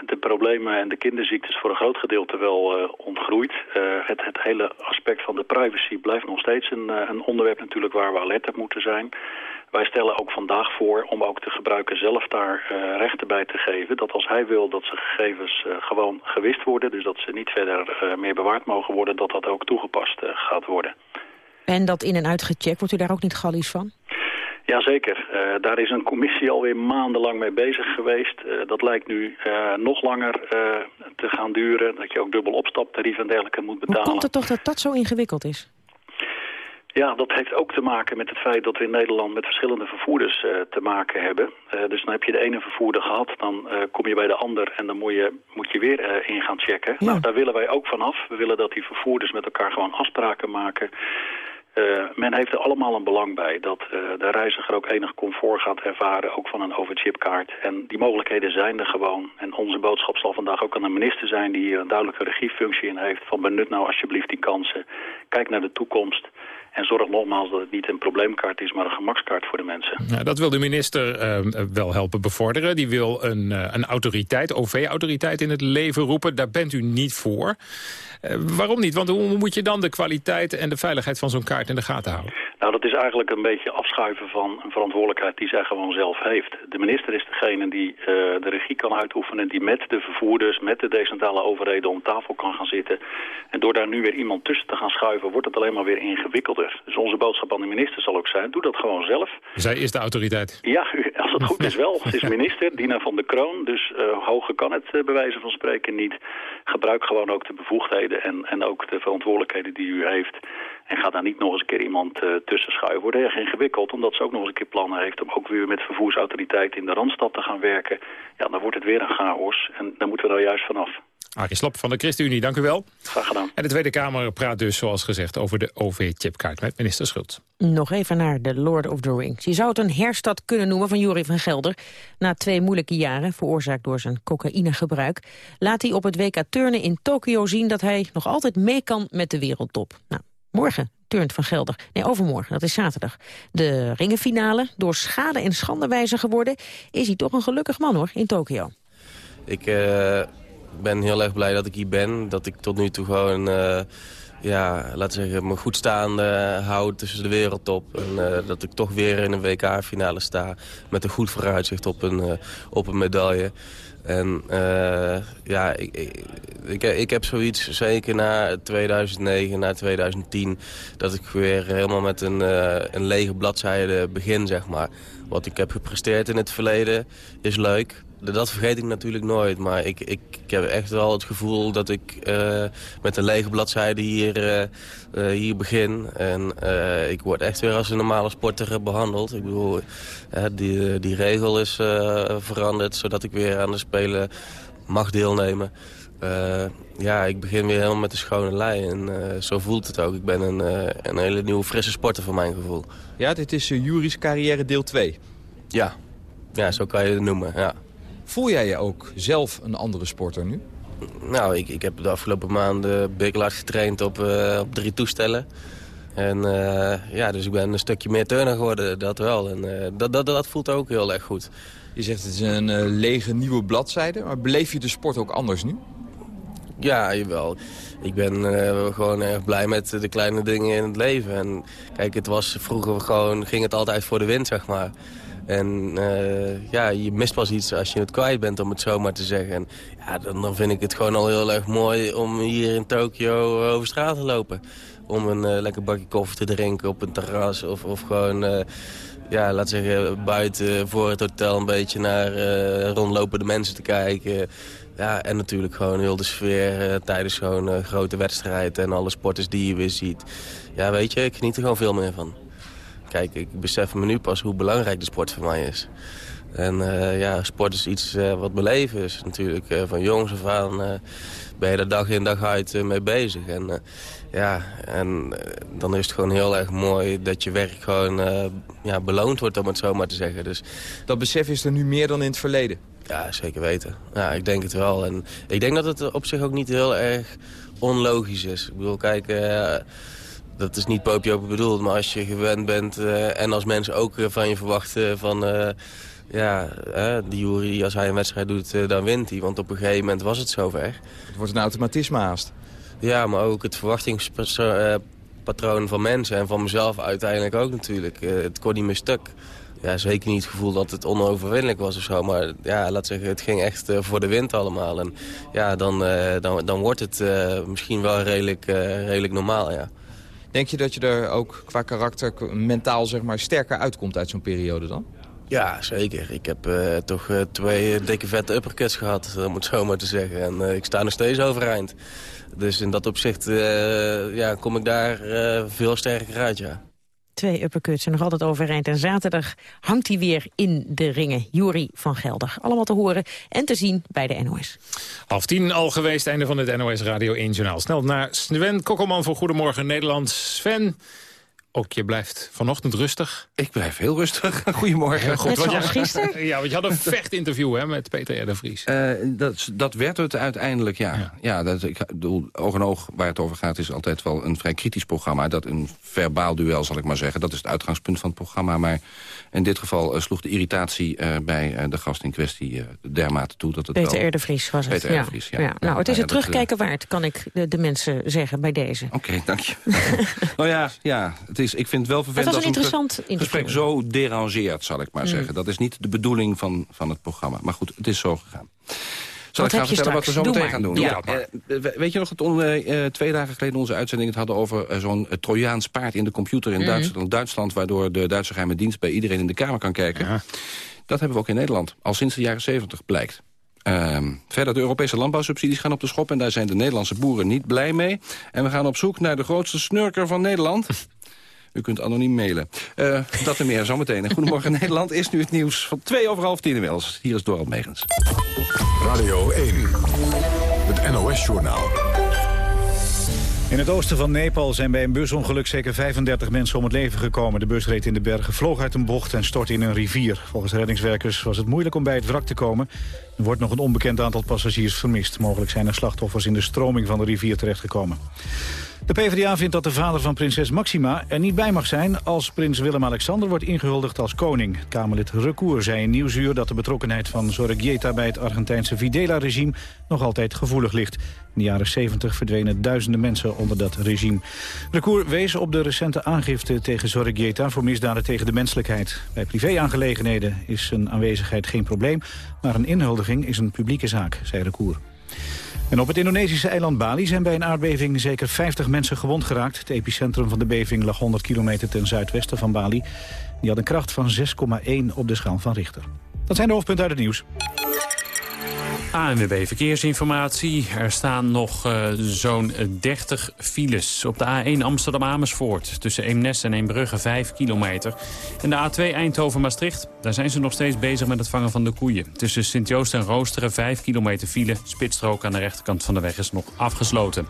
de problemen en de kinderziektes voor een groot gedeelte wel uh, ontgroeid. het, het hele aspect van de privacy blijft nog steeds een, een onderwerp natuurlijk waar we alert op moeten zijn... Wij stellen ook vandaag voor om ook de gebruiker zelf daar uh, rechten bij te geven. Dat als hij wil dat zijn gegevens uh, gewoon gewist worden, dus dat ze niet verder uh, meer bewaard mogen worden, dat dat ook toegepast gaat worden. En dat in en uit gecheckt, wordt u daar ook niet gallies van? Jazeker. Uh, daar is een commissie alweer maandenlang mee bezig geweest. Uh, dat lijkt nu uh, nog langer te gaan duren. Dat je ook dubbel opstaptarief en dergelijke moet betalen. Hoe komt het toch dat dat zo ingewikkeld is? Ja, dat heeft ook te maken met het feit dat we in Nederland met verschillende vervoerders uh, te maken hebben. Uh, dus dan heb je de ene vervoerder gehad, dan uh, kom je bij de ander en dan moet je, moet je weer in gaan checken. Ja. Nou, daar willen wij ook vanaf. We willen dat die vervoerders met elkaar gewoon afspraken maken. men heeft er allemaal een belang bij dat de reiziger ook enig comfort gaat ervaren, ook van een overchipkaart. En die mogelijkheden zijn er gewoon. En onze boodschap zal vandaag ook aan de minister zijn die hier een duidelijke regiefunctie in heeft. Van benut nou alsjeblieft die kansen. Kijk naar de toekomst. En zorg nogmaals dat het niet een probleemkaart is, maar een gemakskaart voor de mensen. Ja, dat wil de minister uh, wel helpen bevorderen. Die wil een, uh, een autoriteit, OV-autoriteit in het leven roepen. Daar bent u niet voor. Uh, waarom niet? Want hoe moet je dan de kwaliteit en de veiligheid van zo'n kaart in de gaten houden? Nou, dat is eigenlijk een beetje afschuiven van een verantwoordelijkheid die zij gewoon zelf heeft. De minister is degene die de regie kan uitoefenen, die met de vervoerders, met de decentrale overheden om tafel kan gaan zitten. En door daar nu weer iemand tussen te gaan schuiven, wordt het alleen maar weer ingewikkelder. Dus onze boodschap aan de minister zal ook zijn, doe dat gewoon zelf. Zij is de autoriteit. Ja, als het goed is wel. Ze is minister, Dina van der Kroon. Dus uh, hoger kan het uh, bewijzen van spreken niet. Gebruik gewoon ook de bevoegdheden en, en ook de verantwoordelijkheden die u heeft. En ga daar niet nog eens een keer iemand uh, tussen schuiven. Wordt erg ingewikkeld, omdat ze ook nog eens een keer plannen heeft... om ook weer met vervoersautoriteiten in de Randstad te gaan werken. Ja, dan wordt het weer een chaos. En daar moeten we nou juist vanaf. Arie Slap van de ChristenUnie, dank u wel. Graag gedaan. En de Tweede Kamer praat dus, zoals gezegd, over de OV-chipkaart met minister Schultz. Nog even naar de Lord of the Rings. Je zou het een herstad kunnen noemen van Joris van Gelder. Na twee moeilijke jaren, veroorzaakt door zijn cocaïnegebruik... laat hij op het WK turnen in Tokio zien dat hij nog altijd mee kan met de wereldtop. Nou, morgen turnt van Gelder. Nee, overmorgen, dat is zaterdag. De ringenfinale, door schade en schande wijzer geworden... is hij toch een gelukkig man, hoor, in Tokio. Ik... Uh ik ben heel erg blij dat ik hier ben. Dat ik tot nu toe gewoon, uh, ja, laten zeggen, me goed staande houd tussen de wereldtop. En uh, dat ik toch weer in een WK-finale sta met een goed vooruitzicht op een, uh, op een medaille. En ja, ik, ik, ik, heb zoiets zeker na 2009, na 2010... dat ik weer helemaal met een, een lege bladzijde begin, zeg maar. Wat ik heb gepresteerd in het verleden is leuk dat vergeet ik natuurlijk nooit. Maar ik, ik, ik heb echt wel het gevoel dat ik uh, met een lege bladzijde hier, uh, uh, hier begin. En ik word echt weer als een normale sporter behandeld. Ik bedoel, die, die regel is veranderd zodat ik weer aan de Spelen mag deelnemen. ja, ik begin weer helemaal met de schone lei. En zo voelt het ook. Ik ben een, een hele nieuwe, frisse sporter voor mijn gevoel. Ja, dit is Juris carrière deel 2. Ja. ja, zo kan je het noemen, ja. Voel jij je ook zelf een andere sporter nu? Nou, ik, ik heb de afgelopen maanden big hard getraind op, uh, op drie toestellen. En uh, ja, dus ik ben een stukje meer turner geworden, dat wel. En uh, dat, dat, dat voelt ook heel erg goed. Je zegt het is een lege nieuwe bladzijde, maar beleef je de sport ook anders nu? Ja, jawel. Ik ben gewoon erg blij met de kleine dingen in het leven. En kijk, het was vroeger gewoon, ging het altijd voor de wind, zeg maar. En uh, ja, je mist pas iets als je het kwijt bent, om het zo maar te zeggen. En ja, dan, dan vind ik het gewoon al heel erg mooi om hier in Tokio over straat te lopen. om een eh, lekker bakje koffie te drinken op een terras. Of, of gewoon, uh, ja, laat zeggen, buiten voor het hotel een beetje naar rondlopende mensen te kijken. Ja, en natuurlijk gewoon heel de sfeer tijdens zo'n grote wedstrijd en alle sporters die je weer ziet. Ja, weet je, ik geniet er gewoon veel meer van. Kijk, ik besef me nu pas hoe belangrijk de sport voor mij is. En ja, sport is iets wat mijn leven is natuurlijk. van jongs af aan ben je er dag in dag uit eh, mee bezig. En, ja, en dan is het gewoon heel erg mooi dat je werk gewoon ja, beloond wordt, om het zo maar te zeggen. Dus, dat besef is er nu meer dan in het verleden? Ja, zeker weten. Ja, ik denk het wel. En ik denk dat het op zich ook niet heel erg onlogisch is. Ik bedoel, kijk, dat is niet poopje bedoeld, maar als je gewend bent en als mensen ook van je verwachten van ja, hè, die jury, als hij een wedstrijd doet, eh, dan wint hij. Want op een gegeven moment was het zover. Het wordt een automatisme haast. Ja, maar ook het verwachtingspatroon van mensen en van mezelf uiteindelijk ook natuurlijk. Eh, het kon niet meer stuk. Ja, zeker niet het gevoel dat het onoverwinnelijk was of zo. Maar ja, laat zeggen, het ging echt eh, voor de wind allemaal. En ja, dan, dan, dan wordt het misschien wel redelijk, redelijk normaal, ja. Denk je dat je er ook qua karakter mentaal zeg maar, sterker uitkomt uit zo'n periode dan? Ja, zeker. Ik heb uh, toch uh, twee dikke vette uppercuts gehad, om het zo maar te zeggen. En ik sta nog steeds overeind. Dus in dat opzicht ja, kom ik daar veel sterker uit, ja. Twee uppercuts en nog altijd overeind. En zaterdag hangt hij weer in de ringen. Jury van Gelder. Allemaal te horen en te zien bij de NOS. Half tien al geweest, einde van het NOS Radio 1 Journaal. Snel naar Sven Kokkelman voor Goedemorgen Nederland. Sven, ook je blijft vanochtend rustig. Ik blijf heel rustig. Goedemorgen. Goed, Net zoals gisteren? Ja, want je had een vechtinterview hè, met Peter R. de Vries. Uh, dat, dat werd het uiteindelijk, ja. ja. ja dat, ik bedoel, oog en oog waar het over gaat is altijd wel een vrij kritisch programma. Dat een verbaal duel, zal ik maar zeggen. Dat is het uitgangspunt van het programma. Maar in dit geval uh, sloeg de irritatie uh, bij de gast in kwestie dermate toe. Dat het Peter wel... R. de Vries was het. Peter ja. Ja. ja. Nou, het is het terugkijken waard, kan ik de, de, mensen zeggen bij deze. Oké, dank je. nou ja, ja het is, ik vind het wel vervelend dat een gesprek zo derangeert, zal ik maar mm. zeggen. Dat is niet de bedoeling van, van het programma. Maar goed, het is zo gegaan. Zal wat ik gaan vertellen wat we zo meteen gaan doen? Ja. Uh, weet je nog dat uh, twee dagen geleden onze uitzending het hadden over uh, zo'n Trojaans paard in de computer in mm. Duitsland, Duitsland, waardoor de Duitse geheime dienst bij iedereen in de kamer kan kijken? Ja. Dat hebben we ook in Nederland, al sinds de jaren 70 blijkt. Uh, verder, de Europese landbouwsubsidies gaan op de schop... en daar zijn de Nederlandse boeren niet blij mee. En we gaan op zoek naar de grootste snurker van Nederland. U kunt anoniem mailen. Uh, dat en meer zometeen. Goedemorgen Nederland is nu het nieuws van twee over half tien inmiddels. Hier is Dorald Megens. Radio 1, het NOS-journaal. In het oosten van Nepal zijn bij een busongeluk zeker 35 mensen om het leven gekomen. De bus reed in de bergen, vloog uit een bocht en stortte in een rivier. Volgens reddingswerkers was het moeilijk om bij het wrak te komen. Er wordt nog een onbekend aantal passagiers vermist. Mogelijk zijn er slachtoffers in de stroming van de rivier terechtgekomen. De PvdA vindt dat de vader van prinses Maxima er niet bij mag zijn... als prins Willem-Alexander wordt ingehuldigd als koning. Kamerlid Recour zei in Nieuwsuur dat de betrokkenheid van Zorregieta... bij het Argentijnse Videla-regime nog altijd gevoelig ligt. In de jaren 70 verdwenen duizenden mensen onder dat regime. Recour wees op de recente aangifte tegen Zorregieta... voor misdaden tegen de menselijkheid. Bij privéaangelegenheden is zijn aanwezigheid geen probleem... maar een inhuldiging is een publieke zaak, zei Recour. En op het Indonesische eiland Bali zijn bij een aardbeving zeker 50 mensen gewond geraakt. Het epicentrum van de beving lag 100 kilometer ten zuidwesten van Bali. Die had een kracht van 6,1 op de schaal van Richter. Dat zijn de hoofdpunten uit het nieuws. ANWB Verkeersinformatie. Er staan nog uh, zo'n 30 files. Op de A1 Amsterdam-Amersfoort tussen Eemnes en Eembrugge 5 kilometer. En de A2 Eindhoven-Maastricht, daar zijn ze nog steeds bezig met het vangen van de koeien. Tussen Sint-Joost en Roosteren 5 kilometer file. Spitsstrook aan de rechterkant van de weg is nog afgesloten.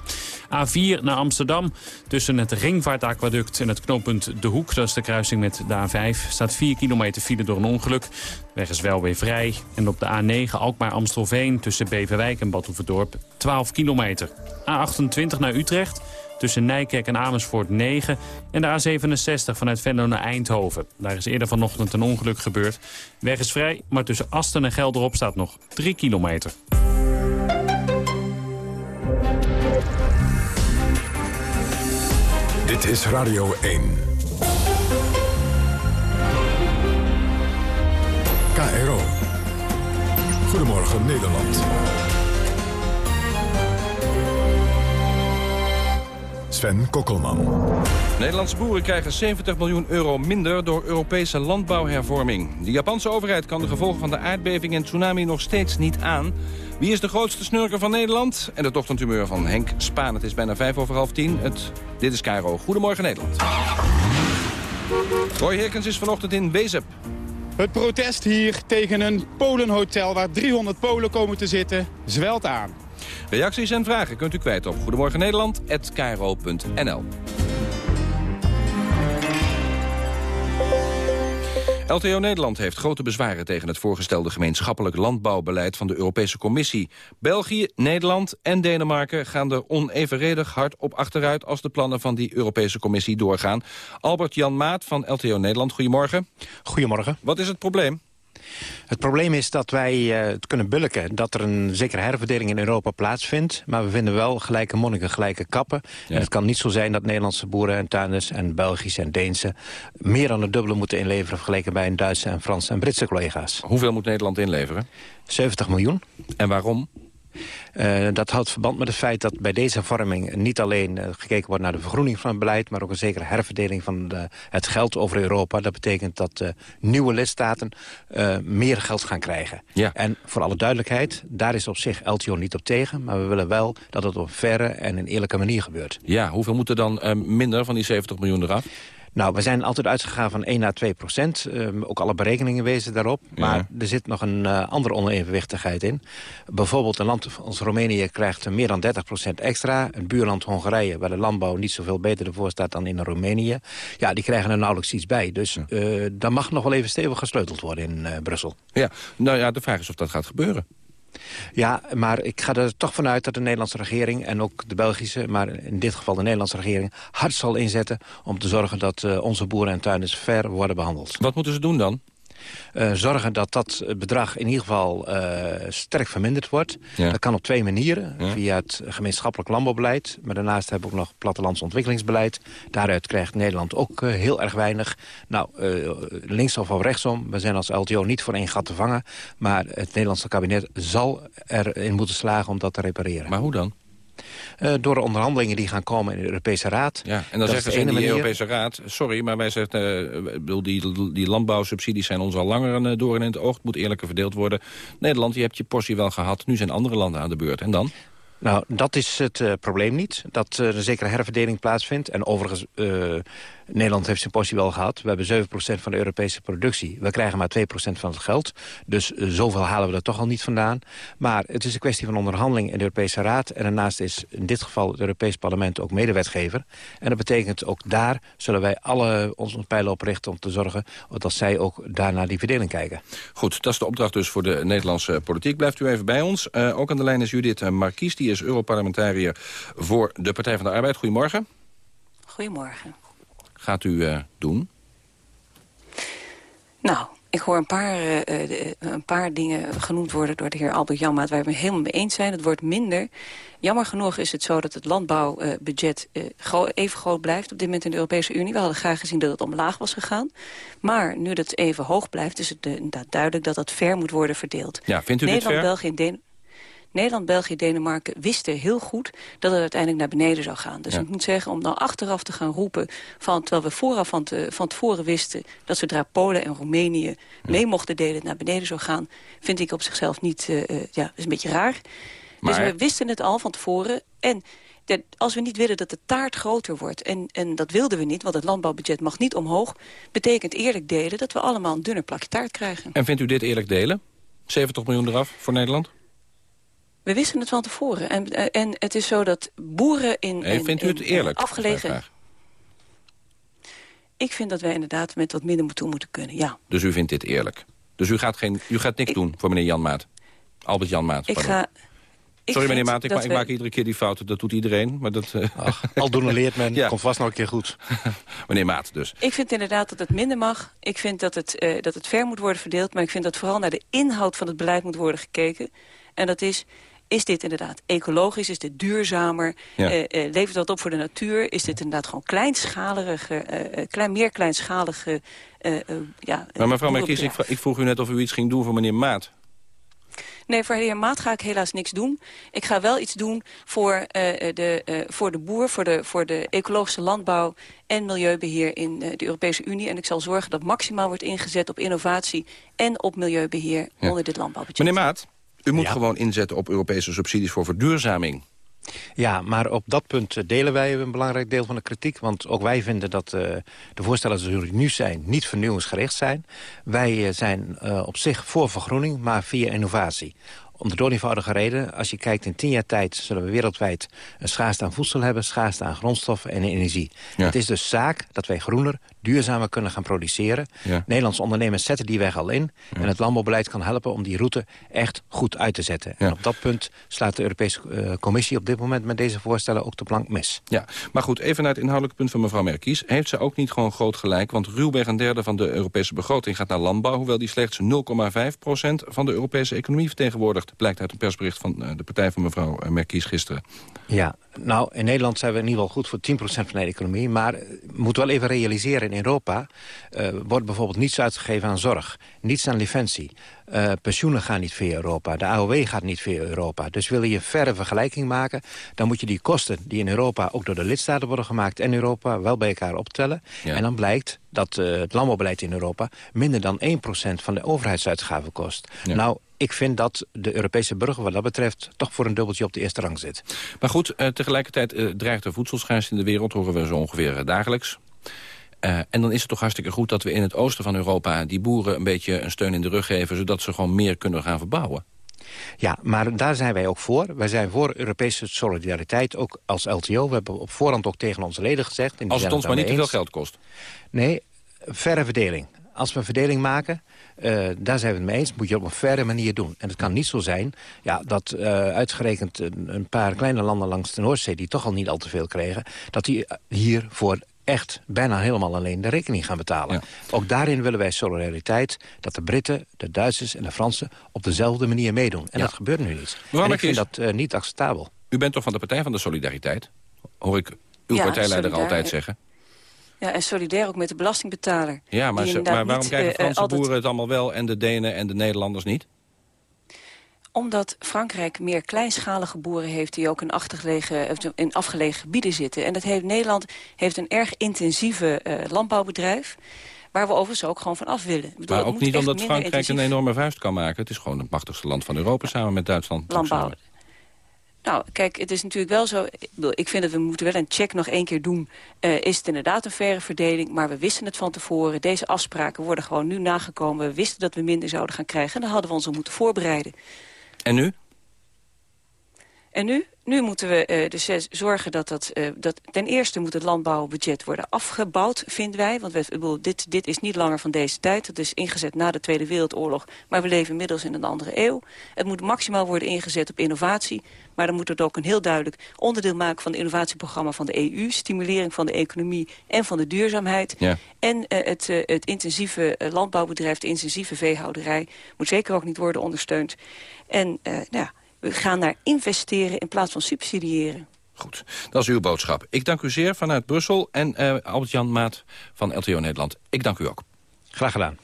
A4 naar Amsterdam tussen het Ringvaartaquaduct en het knooppunt De Hoek. Dat is de kruising met de A5. Staat 4 kilometer file door een ongeluk. Weg is wel weer vrij. En op de A9 Alkmaar-Amstelveen tussen Beverwijk en Badhoevedorp 12 kilometer. A28 naar Utrecht tussen Nijkerk en Amersfoort 9. En de A67 vanuit Venlo naar Eindhoven. Daar is eerder vanochtend een ongeluk gebeurd. weg is vrij, maar tussen Asten en Gelderop staat nog 3 kilometer. Dit is Radio 1. KRO. Goedemorgen Nederland. Sven Kokkelman. Nederlandse boeren krijgen 70 miljoen euro minder door Europese landbouwhervorming. De Japanse overheid kan de gevolgen van de aardbeving en tsunami nog steeds niet aan. Wie is de grootste snurker van Nederland? En de ochtendhumeur van Henk Spaan. Het is bijna vijf over half tien. Het, dit is Cairo. Goedemorgen Nederland. Roy Herkens is vanochtend in Wezep. Het protest hier tegen een Polenhotel waar 300 Polen komen te zitten zwelt aan. Reacties en vragen kunt u kwijt op Goedemorgen LTO Nederland heeft grote bezwaren tegen het voorgestelde gemeenschappelijk landbouwbeleid van de Europese Commissie. België, Nederland en Denemarken gaan er onevenredig hard op achteruit als de plannen van die Europese Commissie doorgaan. Albert Jan Maat van LTO Nederland, goedemorgen. Goedemorgen. Wat is het probleem? Het probleem is dat wij uh, het kunnen bulken dat er een zekere herverdeling in Europa plaatsvindt. Maar we vinden wel gelijke monniken, gelijke kappen. En het kan niet zo zijn dat Nederlandse boeren en tuinders en Belgische en Deense meer dan het dubbele moeten inleveren vergeleken bij hun Duitse en Franse en Britse collega's. Hoeveel moet Nederland inleveren? 70 miljoen. En waarom? Uh, dat houdt verband met het feit dat bij deze vorming niet alleen uh, gekeken wordt naar de vergroening van het beleid, maar ook een zekere herverdeling van de, het geld over Europa. Dat betekent dat uh, nieuwe lidstaten meer geld gaan krijgen. Ja. En voor alle duidelijkheid, daar is op zich LTO niet op tegen, maar we willen wel dat het op een verre en een eerlijke manier gebeurt. Ja, hoeveel moet er dan minder van die 70 miljoen eraf? Nou, we zijn altijd uitgegaan van 1 à 2 procent. Um, ook alle berekeningen wezen daarop. Ja. Maar er zit nog een uh, andere onevenwichtigheid in. Bijvoorbeeld een land als Roemenië krijgt meer dan 30 procent extra. Een buurland Hongarije, waar de landbouw niet zoveel beter ervoor staat dan in Roemenië. Ja, die krijgen er nauwelijks iets bij. Dus uh, daar mag nog wel even stevig gesleuteld worden in uh, Brussel. Ja, nou ja, de vraag is of dat gaat gebeuren. Ja, maar ik ga er toch vanuit dat de Nederlandse regering... en ook de Belgische, maar in dit geval de Nederlandse regering... hard zal inzetten om te zorgen dat uh, onze boeren en tuinders fair worden behandeld. Wat moeten ze doen dan? Uh, zorgen dat dat bedrag in ieder geval uh, sterk verminderd wordt. Ja. Dat kan op twee manieren. Ja. Via het gemeenschappelijk landbouwbeleid. Maar daarnaast hebben we ook nog plattelandsontwikkelingsbeleid. Daaruit krijgt Nederland ook uh, heel erg weinig. Nou, links of rechtsom. We zijn als LTO niet voor één gat te vangen. Maar het Nederlandse kabinet zal erin moeten slagen om dat te repareren. Maar hoe dan? Uh, door de onderhandelingen die gaan komen in de Europese Raad. Ja, en dan dat zeggen ze in de Europese Raad... sorry, maar wij zeggen, uh, die, die landbouwsubsidies zijn ons al langer uh, door in het oog. Het moet eerlijker verdeeld worden. Nederland, je hebt je portie wel gehad. Nu zijn andere landen aan de beurt. En dan? Nou, dat is het uh, probleem niet. Dat er een zekere herverdeling plaatsvindt. En overigens, Nederland heeft zijn portie wel gehad. We hebben 7% van de Europese productie. We krijgen maar 2% van het geld. Dus zoveel halen we er toch al niet vandaan. Maar het is een kwestie van onderhandeling in de Europese Raad. En daarnaast is in dit geval het Europees Parlement ook medewetgever. En dat betekent ook daar zullen wij alle onze pijlen op richten... om te zorgen dat zij ook daar naar die verdeling kijken. Goed, dat is de opdracht dus voor de Nederlandse politiek. Blijft u even bij ons. ook aan de lijn is Judith Markies. Die is Europarlementariër voor de Partij van de Arbeid. Goedemorgen. Goedemorgen. Gaat u uh, doen? Nou, ik hoor een paar, uh, de, een paar dingen genoemd worden door de heer Albert Jammaat... waar we het helemaal mee eens zijn. Het wordt minder. Jammer genoeg is het zo dat het landbouwbudget uh, even groot blijft... op dit moment in de Europese Unie. We hadden graag gezien dat het omlaag was gegaan. Maar nu dat het even hoog blijft, is het inderdaad duidelijk... dat dat ver moet worden verdeeld. Ja, vindt u Nederland, dit ver? België en Denemarken... Nederland, België, Denemarken wisten heel goed dat het uiteindelijk naar beneden zou gaan. Dus ja. ik moet zeggen, om dan achteraf te gaan roepen... Van, terwijl we vooraf van, te, van tevoren wisten dat zodra Polen en Roemenië ja. mee mochten delen... het naar beneden zou gaan, vind ik op zichzelf niet, uh, ja, is een beetje raar. Maar... Dus we wisten het al van tevoren. En als we niet willen dat de taart groter wordt... En, en dat wilden we niet, want het landbouwbudget mag niet omhoog... betekent eerlijk delen dat we allemaal een dunner plakje taart krijgen. En vindt u dit eerlijk delen? 70 miljoen eraf voor Nederland? We wisten het van tevoren. En, en het is zo dat boeren in, nee, in, vindt u het eerlijk, in afgelegen... Ik vind dat wij inderdaad met wat minder toe moeten kunnen, ja. Dus u vindt dit eerlijk? Dus u gaat, geen, u gaat niks ik, doen voor meneer Jan Maat? Albert Jan Maat, Ik ga... Ik Sorry meneer Maat, ik, ma we... ik, maak iedere keer die fouten. Dat doet iedereen. Maar dat, uh... Ach, aldoende leert men. ja. Komt vast nog een keer goed. meneer Maat dus. Ik vind inderdaad dat het minder mag. Ik vind dat het, uh, dat het ver moet worden verdeeld. Maar ik vind dat vooral naar de inhoud van het beleid moet worden gekeken. En dat is... Is dit inderdaad ecologisch? Is dit duurzamer? Ja. Uh, uh, levert dat op voor de natuur? Is dit inderdaad gewoon kleinschalige, uh, klein, meer kleinschalige... ja, maar mevrouw Merkies, ik, ik vroeg u net of u iets ging doen voor meneer Maat. Nee, voor de heer Maat ga ik helaas niks doen. Ik ga wel iets doen voor, uh, de, uh, voor de boer, voor de, voor de ecologische landbouw en milieubeheer in uh, de Europese Unie. En ik zal zorgen dat maximaal wordt ingezet op innovatie en op milieubeheer ja. onder dit landbouwbudget. Meneer Maat, u moet ja. gewoon inzetten op Europese subsidies voor verduurzaming. Ja, maar op dat punt delen wij een belangrijk deel van de kritiek. Want ook wij vinden dat uh, de voorstellen zoals die nu zijn niet vernieuwingsgericht zijn. Wij uh, zijn uh, op zich voor vergroening, maar via innovatie. Om de dooreenvoudige reden, als je kijkt in tien jaar tijd... zullen we wereldwijd een schaarste aan voedsel hebben... schaarste aan grondstoffen en energie. Ja. Het is dus zaak dat wij groener, duurzamer kunnen gaan produceren. Ja. Nederlandse ondernemers zetten die weg al in. Ja. En het landbouwbeleid kan helpen om die route echt goed uit te zetten. En op dat punt slaat de Europese uh, Commissie op dit moment... met deze voorstellen ook de plank mis. Ja, maar goed, even naar het inhoudelijke punt van mevrouw Merkies. Heeft ze ook niet gewoon groot gelijk? Want ruwweg een derde van de Europese begroting gaat naar landbouw... hoewel die slechts 0,5% van de Europese economie vertegenwoordigt blijkt uit een persbericht van de partij van mevrouw Merkies gisteren. Ja, nou, in Nederland zijn we in ieder geval goed voor 10% van de economie. Maar we moeten wel even realiseren, in Europa uh, wordt bijvoorbeeld niets uitgegeven aan zorg. Niets aan defensie. Uh, pensioenen gaan niet via Europa. De AOW gaat niet via Europa. Dus wil je een verre vergelijking maken... dan moet je die kosten die in Europa ook door de lidstaten worden gemaakt... en Europa wel bij elkaar optellen. Ja. En dan blijkt dat uh, het landbouwbeleid in Europa... minder dan 1% van de overheidsuitgaven kost. Ja. Nou, ik vind dat de Europese burger wat dat betreft... toch voor een dubbeltje op de eerste rang zit. Maar goed, uh, tegelijkertijd dreigt er voedselschaarste in de wereld... horen we zo ongeveer dagelijks. Uh, en dan is het toch hartstikke goed dat we in het oosten van Europa... die boeren een beetje een steun in de rug geven... zodat ze gewoon meer kunnen gaan verbouwen. Ja, maar daar zijn wij ook voor. Wij zijn voor Europese solidariteit, ook als LTO. We hebben op voorhand ook tegen onze leden gezegd... En als het ons maar niet te veel geld kost. Nee, verre verdeling. Als we een verdeling maken, uh, daar zijn we het mee eens, moet je op een verre manier doen. En het kan niet zo zijn ja, dat uh, uitgerekend een, een, paar kleine landen langs de Noordzee... die toch al niet al te veel kregen, dat die hiervoor echt bijna helemaal alleen de rekening gaan betalen. Ja. Ook daarin willen wij solidariteit, dat de Britten, de Duitsers en de Fransen... op dezelfde manier meedoen. En ja. dat gebeurt nu niet. En ik vind dat uh, niet acceptabel. U bent toch van de Partij van de Solidariteit? Hoor ik uw ja, partijleider altijd zeggen. Ja, en solidair ook met de belastingbetaler. Ja, maar, ze, maar waarom niet, krijgen Franse uh, altijd... boeren het allemaal wel... en de Denen en de Nederlanders niet? Omdat Frankrijk meer kleinschalige boeren heeft... die ook in, achtergelegen, in afgelegen gebieden zitten. En dat heeft, Nederland heeft een erg intensieve uh, landbouwbedrijf... waar we overigens ook gewoon van af willen. Bedoel, maar ook niet omdat Frankrijk intensief... een enorme vuist kan maken. Het is gewoon het machtigste land van Europa samen met Duitsland. Landbouw. Nou, kijk, het is natuurlijk wel zo... Ik vind dat we moeten wel een check nog één keer doen. Uh, is het inderdaad een faire verdeling? Maar we wisten het van tevoren. Deze afspraken worden gewoon nu nagekomen. We wisten dat we minder zouden gaan krijgen. En dan hadden we ons al moeten voorbereiden. En nu? En nu? Nu moeten we dus zorgen dat, dat, uh, dat... Ten eerste moet het landbouwbudget worden afgebouwd, vinden wij. Want we, bedoel, dit, dit is niet langer van deze tijd. Het is ingezet na de Tweede Wereldoorlog. Maar we leven inmiddels in een andere eeuw. Het moet maximaal worden ingezet op innovatie. Maar dan moet het ook een heel duidelijk onderdeel maken... van het innovatieprogramma van de EU. Stimulering van de economie en van de duurzaamheid. Ja. En uh, het, uh, het intensieve landbouwbedrijf, de intensieve veehouderij... moet zeker ook niet worden ondersteund. En nou ja, we gaan naar investeren in plaats van subsidiëren. Goed, dat is uw boodschap. Ik dank u zeer vanuit Brussel en uh, Albert-Jan Maat van LTO Nederland. Ik dank u ook. Graag gedaan.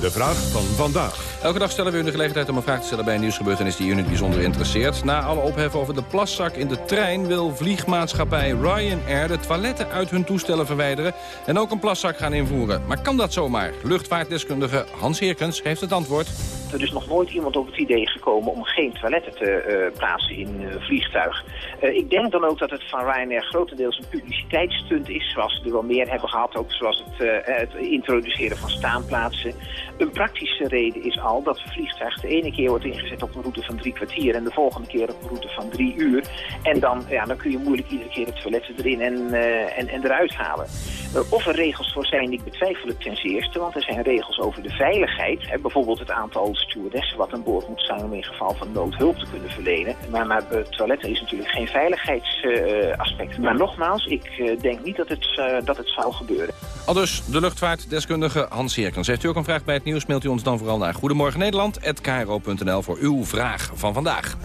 De vraag van vandaag. Elke dag stellen we u de gelegenheid om een vraag te stellen bij een nieuwsgebeurtenis die u bijzonder interesseert. Na alle ophef over de plaszak in de trein wil vliegmaatschappij Ryanair de toiletten uit hun toestellen verwijderen en ook een plaszak gaan invoeren. Maar kan dat zomaar? Luchtvaartdeskundige Hans Heerkens heeft het antwoord. Er is nog nooit iemand op het idee gekomen om geen toiletten te uh, plaatsen in uh, vliegtuig. Uh, ik denk dan ook dat het van Ryanair grotendeels een publiciteitsstunt is, zoals we er wel meer hebben gehad. Ook zoals het, het introduceren van staanplaatsen. Een praktische reden is al dat het vliegtuig de ene keer wordt ingezet op een route van drie kwartier en de volgende keer op een route van drie uur. En dan, ja, dan kun je moeilijk iedere keer het toiletten erin en, uh, en, en eruit halen. Uh, of er regels voor zijn, ik betwijfel het ten zeerste, want er zijn regels over de veiligheid. Hè, bijvoorbeeld het aantal stewardessen wat aan boord moet staan om in geval van noodhulp te kunnen verlenen. Maar, maar uh, toiletten is natuurlijk geen veiligheidsaspect. maar nogmaals, ik denk niet dat het, dat het zal gebeuren. Al dus de luchtvaartdeskundige Hans Heerkens. Heeft u ook een vraag bij het nieuws, mailt u ons dan vooral naar Goedemorgen Nederland@kro.nl voor uw vraag van vandaag.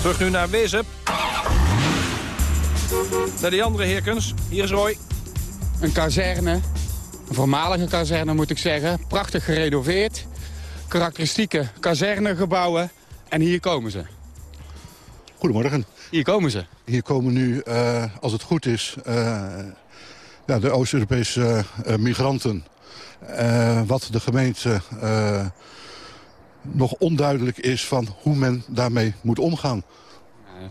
Terug nu naar Wezen. Naar die andere Heerkens. Hier is Roy. Een kazerne. Een voormalige kazerne moet ik zeggen. Prachtig gerenoveerd. karakteristieke kazernegebouwen. En hier komen ze. Goedemorgen. Hier komen ze. Hier komen nu, uh, als het goed is, uh, ja, de Oost-Europese uh, migranten. Wat de gemeente nog onduidelijk is van hoe men daarmee moet omgaan.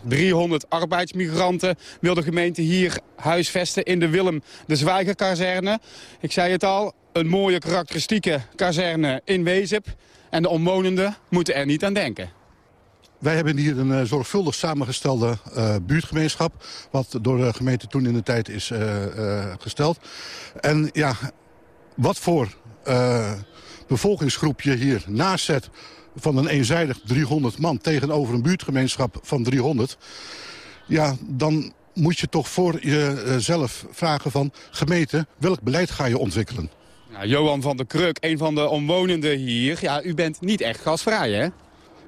300 arbeidsmigranten wil de gemeente hier huisvesten in de Willem de Zwijger-kazerne. Ik zei het al, een mooie karakteristieke kazerne in Wezep. En de omwonenden moeten er niet aan denken. Wij hebben hier een uh, zorgvuldig samengestelde uh, buurtgemeenschap... wat door de gemeente toen in de tijd is uh, gesteld. En ja, wat voor bevolkingsgroep je hier naast zet van een eenzijdig 300 man tegenover een buurtgemeenschap van 300... ja, dan moet je toch voor jezelf vragen van... gemeente, welk beleid ga je ontwikkelen? Johan van der Kruk, een van de omwonenden hier. Ja, u bent niet echt gasvrij, hè?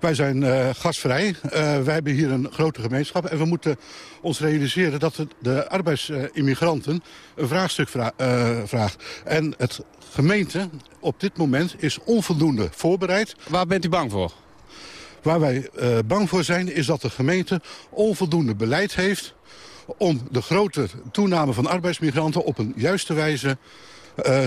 Wij zijn uh, gasvrij. Uh, wij hebben hier een grote gemeenschap. En we moeten ons realiseren dat het, de arbeidsimmigranten een vraagstuk vra uh, vraagt. En het gemeente op dit moment is onvoldoende voorbereid. Waar bent u bang voor? Waar wij bang voor zijn is dat de gemeente onvoldoende beleid heeft... om de grote toename van arbeidsmigranten op een juiste wijze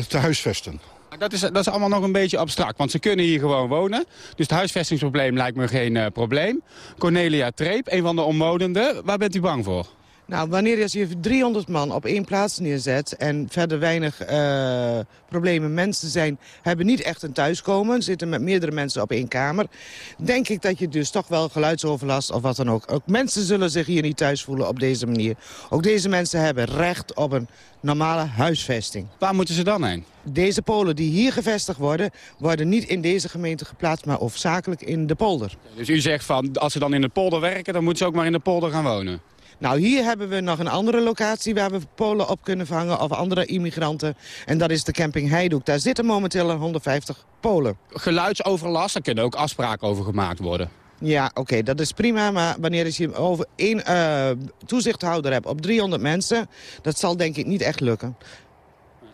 te huisvesten. Dat is, dat is allemaal nog een beetje abstract, want ze kunnen hier gewoon wonen. Dus het huisvestingsprobleem lijkt me geen uh, probleem. Cornelia Treep, een van de omwonenden, waar bent u bang voor? Nou, wanneer je 300 man op één plaats neerzet en verder weinig uh, problemen mensen zijn, hebben niet echt een thuiskomen, zitten met meerdere mensen op één kamer, denk ik dat je dus toch wel geluidsoverlast of wat dan ook. Ook mensen zullen zich hier niet thuis voelen op deze manier. Ook deze mensen hebben recht op een normale huisvesting. Waar moeten ze dan heen? Deze Polen die hier gevestigd worden, worden niet in deze gemeente geplaatst, maar hoofdzakelijk in de polder. Dus u zegt van, als ze dan in de polder werken, dan moeten ze ook maar in de polder gaan wonen? Nou, hier hebben we nog een andere locatie waar we Polen op kunnen vangen of andere immigranten. En dat is de camping Heidoek. Daar zitten momenteel 150 Polen. Geluidsoverlast, daar kunnen ook afspraken over gemaakt worden. Ja, oké, dat is prima. Maar wanneer je over één uh, toezichthouder hebt op 300 mensen... dat zal denk ik niet echt lukken.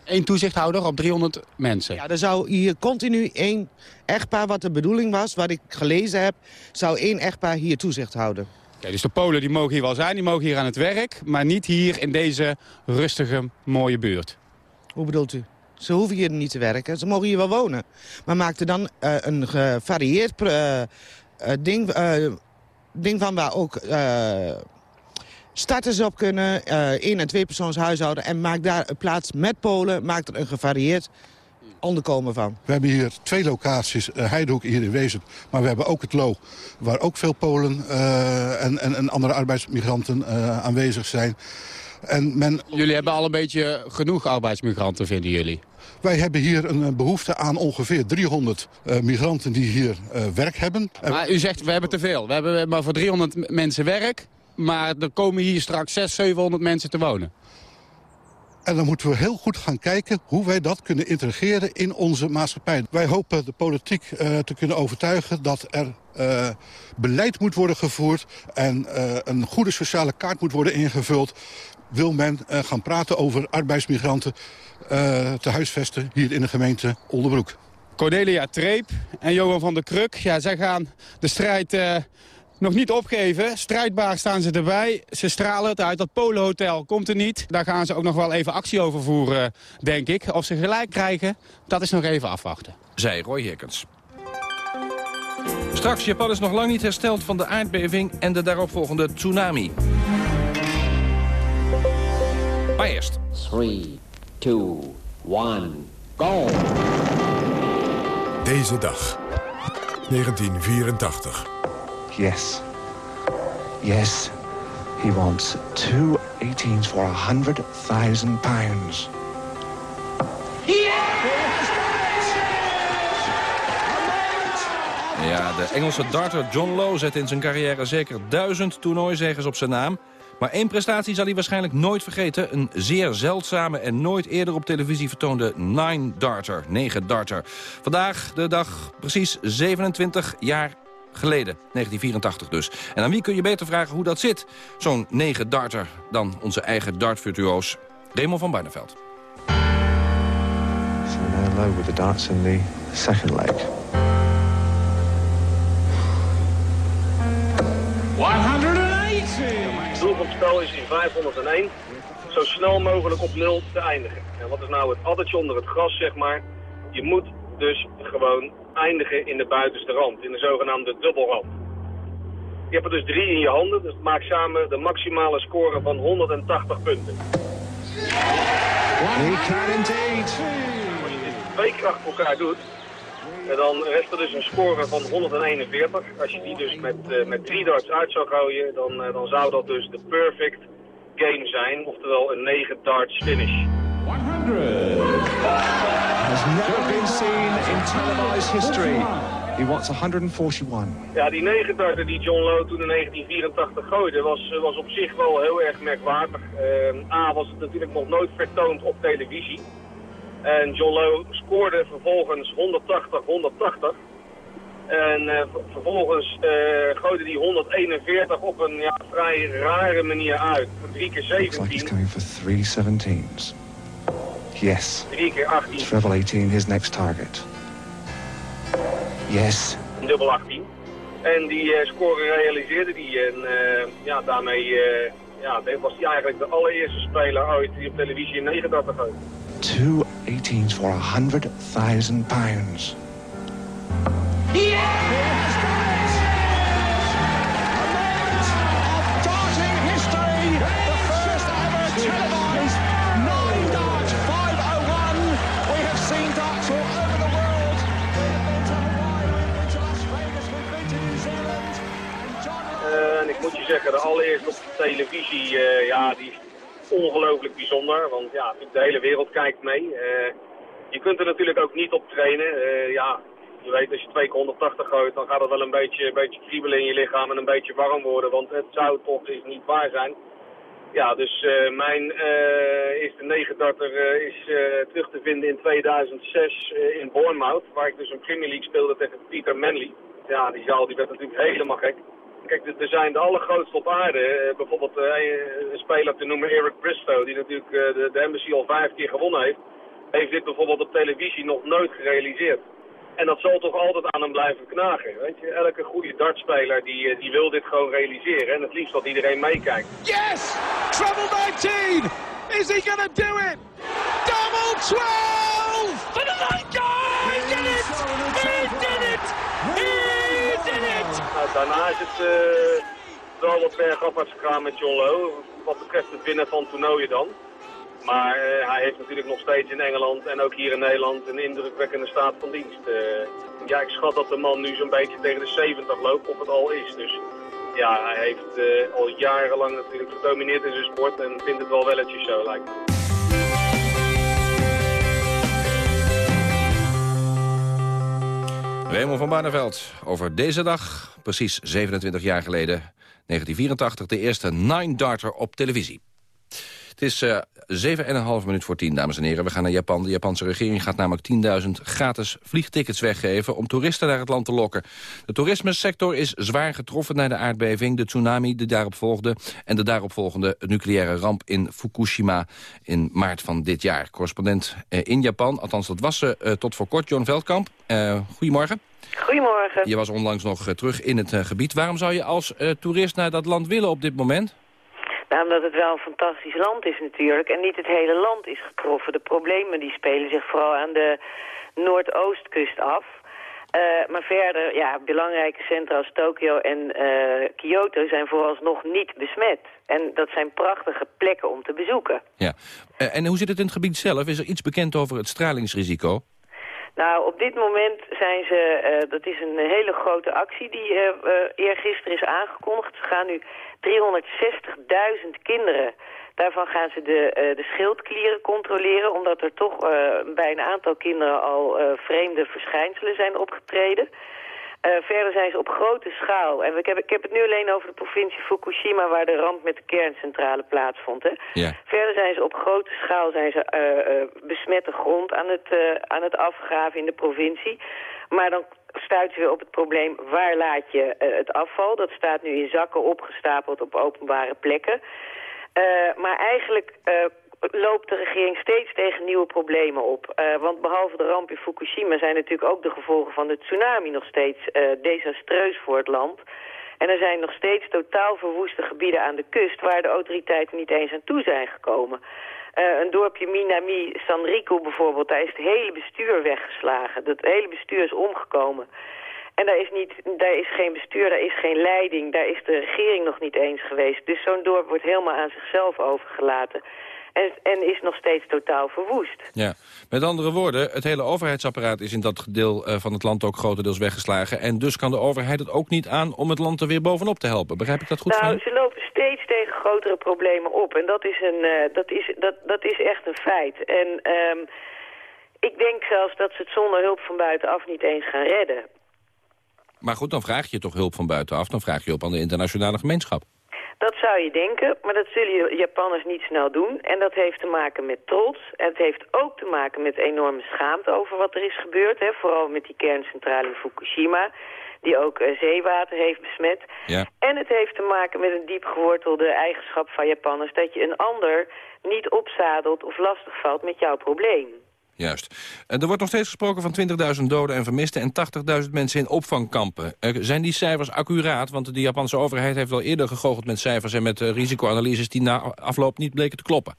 Eén toezichthouder op 300 mensen? Ja, er zou hier continu één echtpaar, wat de bedoeling was... wat ik gelezen heb, zou één echtpaar hier toezicht houden. Dus de Polen die mogen hier wel zijn, die mogen hier aan het werk... maar niet hier in deze rustige, mooie buurt. Hoe bedoelt u? Ze hoeven hier niet te werken, ze mogen hier wel wonen. Maar maak er dan uh, een gevarieerd uh, ding, ding van waar ook starters op kunnen, één- en twee persoons huishouden... en maak daar een plaats met Polen, maak er een gevarieerd onderkomen van. We hebben hier twee locaties, uh, Heidehoek hier in Wezen. Maar we hebben ook het Lo, waar ook veel Polen uh, en, en, en, andere arbeidsmigranten uh, aanwezig zijn. En men... Jullie hebben al een beetje genoeg arbeidsmigranten, vinden jullie? Wij hebben hier een behoefte aan ongeveer 300 uh, migranten die hier uh, werk hebben. Maar u zegt, we hebben te veel. We hebben maar voor 300 mensen werk. Maar er komen hier straks 600, 700 mensen te wonen. En dan moeten we heel goed gaan kijken hoe wij dat kunnen integreren in onze maatschappij. Wij hopen de politiek uh, te kunnen overtuigen dat er uh, beleid moet worden gevoerd... en uh, een goede sociale kaart moet worden ingevuld. Wil men gaan praten over arbeidsmigranten te huisvesten hier in de gemeente Oldenbroek. Cordelia Treep en Johan van der Kruk, ja, zij gaan de strijd nog niet opgeven. Strijdbaar staan ze erbij. Ze stralen het uit. Dat Polenhotel komt er niet. Daar gaan ze ook nog wel even actie over voeren, denk ik. Of ze gelijk krijgen, dat is nog even afwachten. Zij Roy Hickens. Straks, Japan is nog lang niet hersteld van de aardbeving en de daaropvolgende tsunami. Maar eerst. 3, 2, 1, go! Deze dag, 1984. Yes. Yes. He wants two 18s for a hundred thousand pounds. Ja, de Engelse darter John Lowe zet in zijn carrière zeker duizend toernooizegers op zijn naam. Maar één prestatie zal hij waarschijnlijk nooit vergeten. Een zeer zeldzame en nooit eerder op televisie vertoonde nine-darter, negen-darter. Vandaag de dag precies 27 jaar geleden, 1984 dus. En aan wie kun je beter vragen hoe dat zit? Zo'n negen darter dan onze eigen dartvirtuoos Raymond van Barneveld. So low with the darts in the second leg. 180! Het doel van het spel is in 501 zo snel mogelijk op nul te eindigen. En wat is nou het addertje onder het gras, zeg maar? Je moet dus gewoon eindigen in de buitenste rand, in de zogenaamde dubbelrand. Je hebt er dus drie in je handen, dus het maakt samen de maximale score van 180 punten. He can indeed. Als je dit twee keer achter elkaar doet, en dan rest er dus een score van 141. Als je die dus met, uh, met drie darts uit zou gooien, dan, uh, dan zou dat dus de perfect game zijn. Oftewel een 9 darts finish. 100 has never been seen televised history. He wants 141. Ja, die 9 darter die John Lowe toen in 1984 gooide was, eh, was op zich wel heel erg merkwaardig. Uh, A was het natuurlijk nog nooit vertoond op televisie. En John Lowe scoorde vervolgens 180-180. En uh, vervolgens uh, gooide hij 141 op een ja, vrij rare manier uit. Voor 3 keer 17. Looks like he's going for three 17s. Yes. 3 keer 18. Treble 18, his next target. Yes. Dubbel 18. En die uh, score realiseerde hij. En ja, daarmee ja, was hij eigenlijk de allereerste speler ooit die op televisie in 89 gooide. Two 18s for 100,000 pounds. En televisie, uh, ja, die is ongelooflijk bijzonder. Want ja, de hele wereld kijkt mee. Uh, je kunt er natuurlijk ook niet op trainen. Uh, ja, je weet, als je twee keer 180 gooit, dan gaat het wel een beetje, een beetje kriebelen in je lichaam en een beetje warm worden. Want het zou toch niet waar zijn. Ja, dus mijn eerste negendarter is terug te vinden in 2006 in Bournemouth. Waar ik dus een Premier League speelde tegen Peter Manley. Ja, die zaal die werd natuurlijk helemaal gek. Kijk, er zijn de allergrootste op aarde. bijvoorbeeld een speler te noemen Eric Bristow, die natuurlijk de, de Embassy al vijf keer gewonnen heeft. Heeft dit bijvoorbeeld op televisie nog nooit gerealiseerd. En dat zal toch altijd aan hem blijven knagen. Weet je? Elke goede dartspeler die, die wil dit gewoon realiseren. En het liefst dat iedereen meekijkt. Yes! Treble 19! Is he gonna do it? Double 12! For the night He did it! He did it! He Nou, daarna is het uh, wel wat bergafwaarts gegaan met John Lowe. Wat betreft het winnen van toernooien dan. Maar uh, hij heeft natuurlijk nog steeds in Engeland en ook hier in Nederland een indrukwekkende staat van dienst. Uh, ja, ik schat dat de man nu zo'n beetje tegen de 70 loopt, of het al is. Dus ja, hij heeft al jarenlang natuurlijk gedomineerd in zijn sport en vindt het wel welletjes zo, lijkt me. Raymond van Barneveld over deze dag, precies 27 jaar geleden, 1984, de eerste Nine-Darter op televisie. Het is uh, 7,5 minuut voor 10, dames en heren. We gaan naar Japan. De Japanse regering gaat namelijk 10.000 gratis vliegtickets weggeven... om toeristen naar het land te lokken. De toerismesector is zwaar getroffen na de aardbeving... de tsunami die daarop volgde... en de daaropvolgende nucleaire ramp in Fukushima in maart van dit jaar. Correspondent uh, in Japan, althans dat was ze uh, tot voor kort, John Veldkamp. Uh, goedemorgen. Goedemorgen. Je was onlangs nog terug in het gebied. Waarom zou je als toerist naar dat land willen op dit moment? Omdat het wel een fantastisch land is natuurlijk. En niet het hele land is getroffen. De problemen die spelen zich vooral aan de Noordoostkust af. Uh, maar verder, ja, belangrijke centra als Tokio en uh, Kyoto zijn vooralsnog niet besmet. En dat zijn prachtige plekken om te bezoeken. Ja. Uh, en hoe zit het in het gebied zelf? Is er iets bekend over het stralingsrisico? Nou, op dit moment zijn ze, uh, dat is een hele grote actie die uh, uh, eergisteren is aangekondigd. Ze gaan nu 360.000 kinderen, daarvan gaan ze de, de schildklieren controleren... omdat er toch bij een aantal kinderen al vreemde verschijnselen zijn opgetreden... Uh, verder zijn ze op grote schaal. En ik heb, ik heb het nu alleen over de provincie Fukushima... waar de ramp met de kerncentrale plaatsvond. Hè. Ja. Verder zijn ze op grote schaal zijn ze, uh, uh, besmette grond aan het, aan het afgraven in de provincie. Maar dan stuiten we op het probleem waar laat je het afval. Dat staat nu in zakken opgestapeld op openbare plekken. maar eigenlijk loopt de regering steeds tegen nieuwe problemen op. Uh, want behalve de ramp in Fukushima zijn natuurlijk ook de gevolgen van de tsunami nog steeds uh, desastreus voor het land. En er zijn nog steeds totaal verwoeste gebieden aan de kust... waar de autoriteiten niet eens aan toe zijn gekomen. Uh, een dorpje Minami, San Rico bijvoorbeeld, daar is het hele bestuur weggeslagen. Het hele bestuur is omgekomen. En daar is, niet, daar is geen bestuur, daar is geen leiding, daar is de regering nog niet eens geweest. Dus zo'n dorp wordt helemaal aan zichzelf overgelaten. En, en, is nog steeds totaal verwoest. Ja, met andere woorden, het hele overheidsapparaat is in dat deel uh, van het land ook grotendeels weggeslagen. En dus kan de overheid het ook niet aan om het land er weer bovenop te helpen. Begrijp ik dat goed? Nou, ze lopen steeds tegen grotere problemen op. En dat is, een, uh, dat is, dat, dat is echt een feit. En um, ik denk zelfs dat ze het zonder hulp van buitenaf niet eens gaan redden. Maar goed, dan vraag je toch hulp van buitenaf. Dan vraag je hulp aan de internationale gemeenschap. Dat zou je denken, maar dat zullen Japanners niet snel doen. En dat heeft te maken met trots. En het heeft ook te maken met enorme schaamte over wat er is gebeurd. Hè? Vooral met die kerncentrale in Fukushima, die ook uh, zeewater heeft besmet. Ja. En het heeft te maken met een diep gewortelde eigenschap van Japanners... dat je een ander niet opzadelt of lastigvalt met jouw probleem. Juist. En er wordt nog steeds gesproken van 20.000 doden en vermisten... en 80.000 mensen in opvangkampen. zijn die cijfers accuraat? Want de Japanse overheid heeft wel eerder gegoocheld met cijfers... en met uh, risicoanalyses die na afloop niet bleken te kloppen.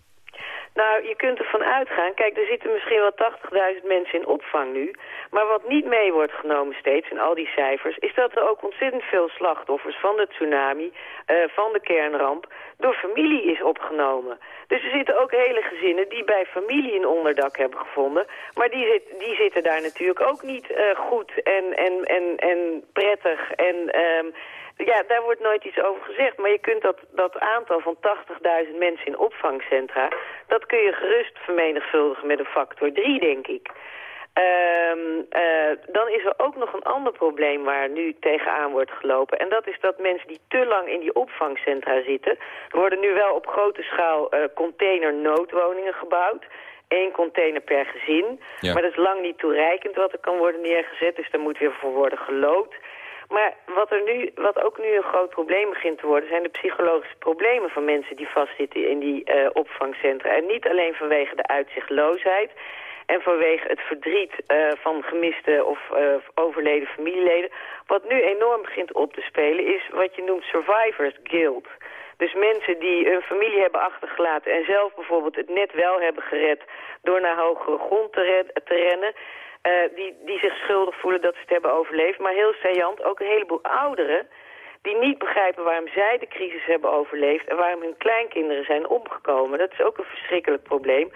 Nou, je kunt ervan uitgaan. Kijk, er zitten misschien wel 80.000 mensen in opvang nu. Maar wat niet mee wordt genomen steeds in al die cijfers... is dat er ook ontzettend veel slachtoffers van de tsunami, uh, van de kernramp... door familie is opgenomen. Dus er zitten ook hele gezinnen die bij familie een onderdak hebben gevonden. Maar die, zit, die zitten daar natuurlijk ook niet uh, goed en, en, en, en prettig. En um, ja, daar wordt nooit iets over gezegd. Maar je kunt dat, dat aantal van 80.000 mensen in opvangcentra... dat kun je gerust vermenigvuldigen met een factor 3, denk ik. Um, uh, dan is er ook nog een ander probleem waar nu tegenaan wordt gelopen. En dat is dat mensen die te lang in die opvangcentra zitten... er worden nu wel op grote schaal uh, container-noodwoningen gebouwd. Eén container per gezin. Ja. Maar dat is lang niet toereikend wat er kan worden neergezet. Dus daar moet weer voor worden gelood. Maar wat, er nu, wat ook nu een groot probleem begint te worden... zijn de psychologische problemen van mensen die vastzitten in die uh, opvangcentra. En niet alleen vanwege de uitzichtloosheid... En vanwege het verdriet uh, van gemiste of uh, overleden familieleden. Wat nu enorm begint op te spelen is wat je noemt survivors guilt. Dus mensen die hun familie hebben achtergelaten en zelf bijvoorbeeld het net wel hebben gered... door naar hogere grond te rennen... Uh, die, die zich schuldig voelen dat ze het hebben overleefd. Maar heel saillant, ook een heleboel ouderen die niet begrijpen waarom zij de crisis hebben overleefd... en waarom hun kleinkinderen zijn omgekomen. Dat is ook een verschrikkelijk probleem.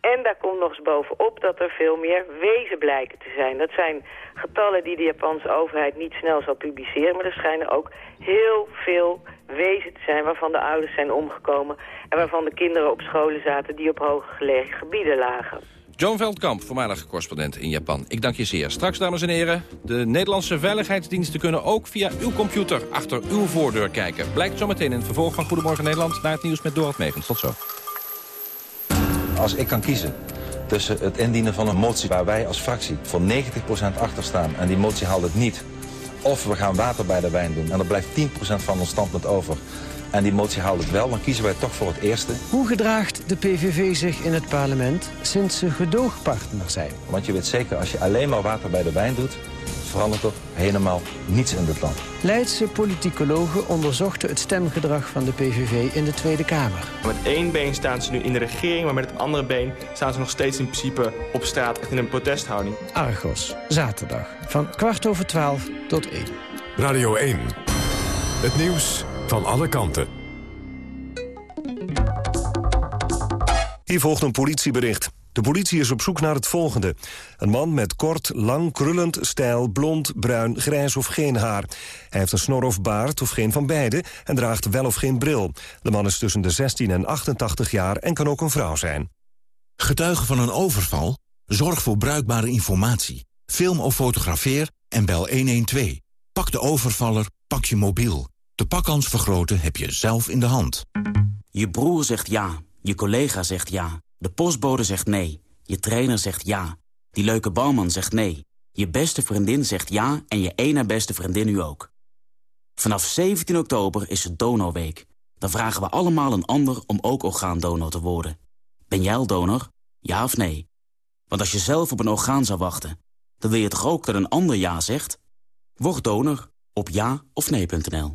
En daar komt nog eens bovenop dat er veel meer wezen blijken te zijn. Dat zijn getallen die de Japanse overheid niet snel zal publiceren... maar er schijnen ook heel veel wezen te zijn waarvan de ouders zijn omgekomen... en waarvan de kinderen op scholen zaten die op hoger gelegen gebieden lagen. John Veldkamp, voormalige correspondent in Japan. Ik dank je zeer. Straks, dames en heren, de Nederlandse veiligheidsdiensten kunnen ook via uw computer achter uw voordeur kijken. Blijkt zometeen in het vervolg van Goedemorgen Nederland naar het nieuws met Dorot Megens. Tot zo. Als ik kan kiezen tussen het indienen van een motie waar wij als fractie voor 90% achter staan en die motie haalt het niet. Of we gaan water bij de wijn doen en er blijft 10% van ons standpunt over en die motie haalt het wel, dan kiezen wij toch voor het eerste. Hoe gedraagt de PVV zich in het parlement sinds ze gedoogpartner zijn? Want je weet zeker, als je alleen maar water bij de wijn doet... verandert er helemaal niets in dit land. Leidse politicologen onderzochten het stemgedrag van de PVV in de Tweede Kamer. Met één been staan ze nu in de regering, maar met het andere been staan ze nog steeds in principe op straat echt in een protesthouding. Argos, zaterdag, van kwart over twaalf tot één. Radio 1, het nieuws van alle kanten. Hier volgt een politiebericht. De politie is op zoek naar het volgende. Een man met kort, lang, krullend, stijl, blond, bruin, grijs of geen haar. Hij heeft een snor of baard of geen van beide en draagt wel of geen bril. De man is tussen de 16 en 88 jaar en kan ook een vrouw zijn. Getuige van een overval? Zorg voor bruikbare informatie. Film of fotografeer en bel 112. Pak de overvaller, pak je mobiel. De pakkans vergroten heb je zelf in de hand. Je broer zegt ja, je collega zegt ja, de postbode zegt nee, je trainer zegt ja, die leuke bouwman zegt nee, je beste vriendin zegt ja en je ene beste vriendin nu ook. Vanaf 17 oktober is het Donorweek. Dan vragen we allemaal een ander om ook orgaandonor te worden. Ben jij al donor? Ja of nee? Want als je zelf op een orgaan zou wachten, dan wil je toch ook dat een ander ja zegt? Word donor op ja of nee.nl.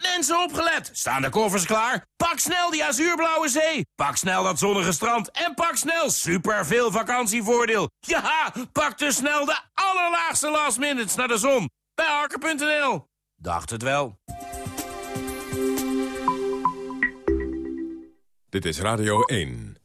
Mensen opgelet! Staan de koffers klaar? Pak snel die azuurblauwe zee! Pak snel dat zonnige strand! En pak snel super veel vakantievoordeel! Ja, pak dus snel de allerlaagste last minutes naar de zon! Bij Harker.nl. Dacht het wel. Dit is Radio 1.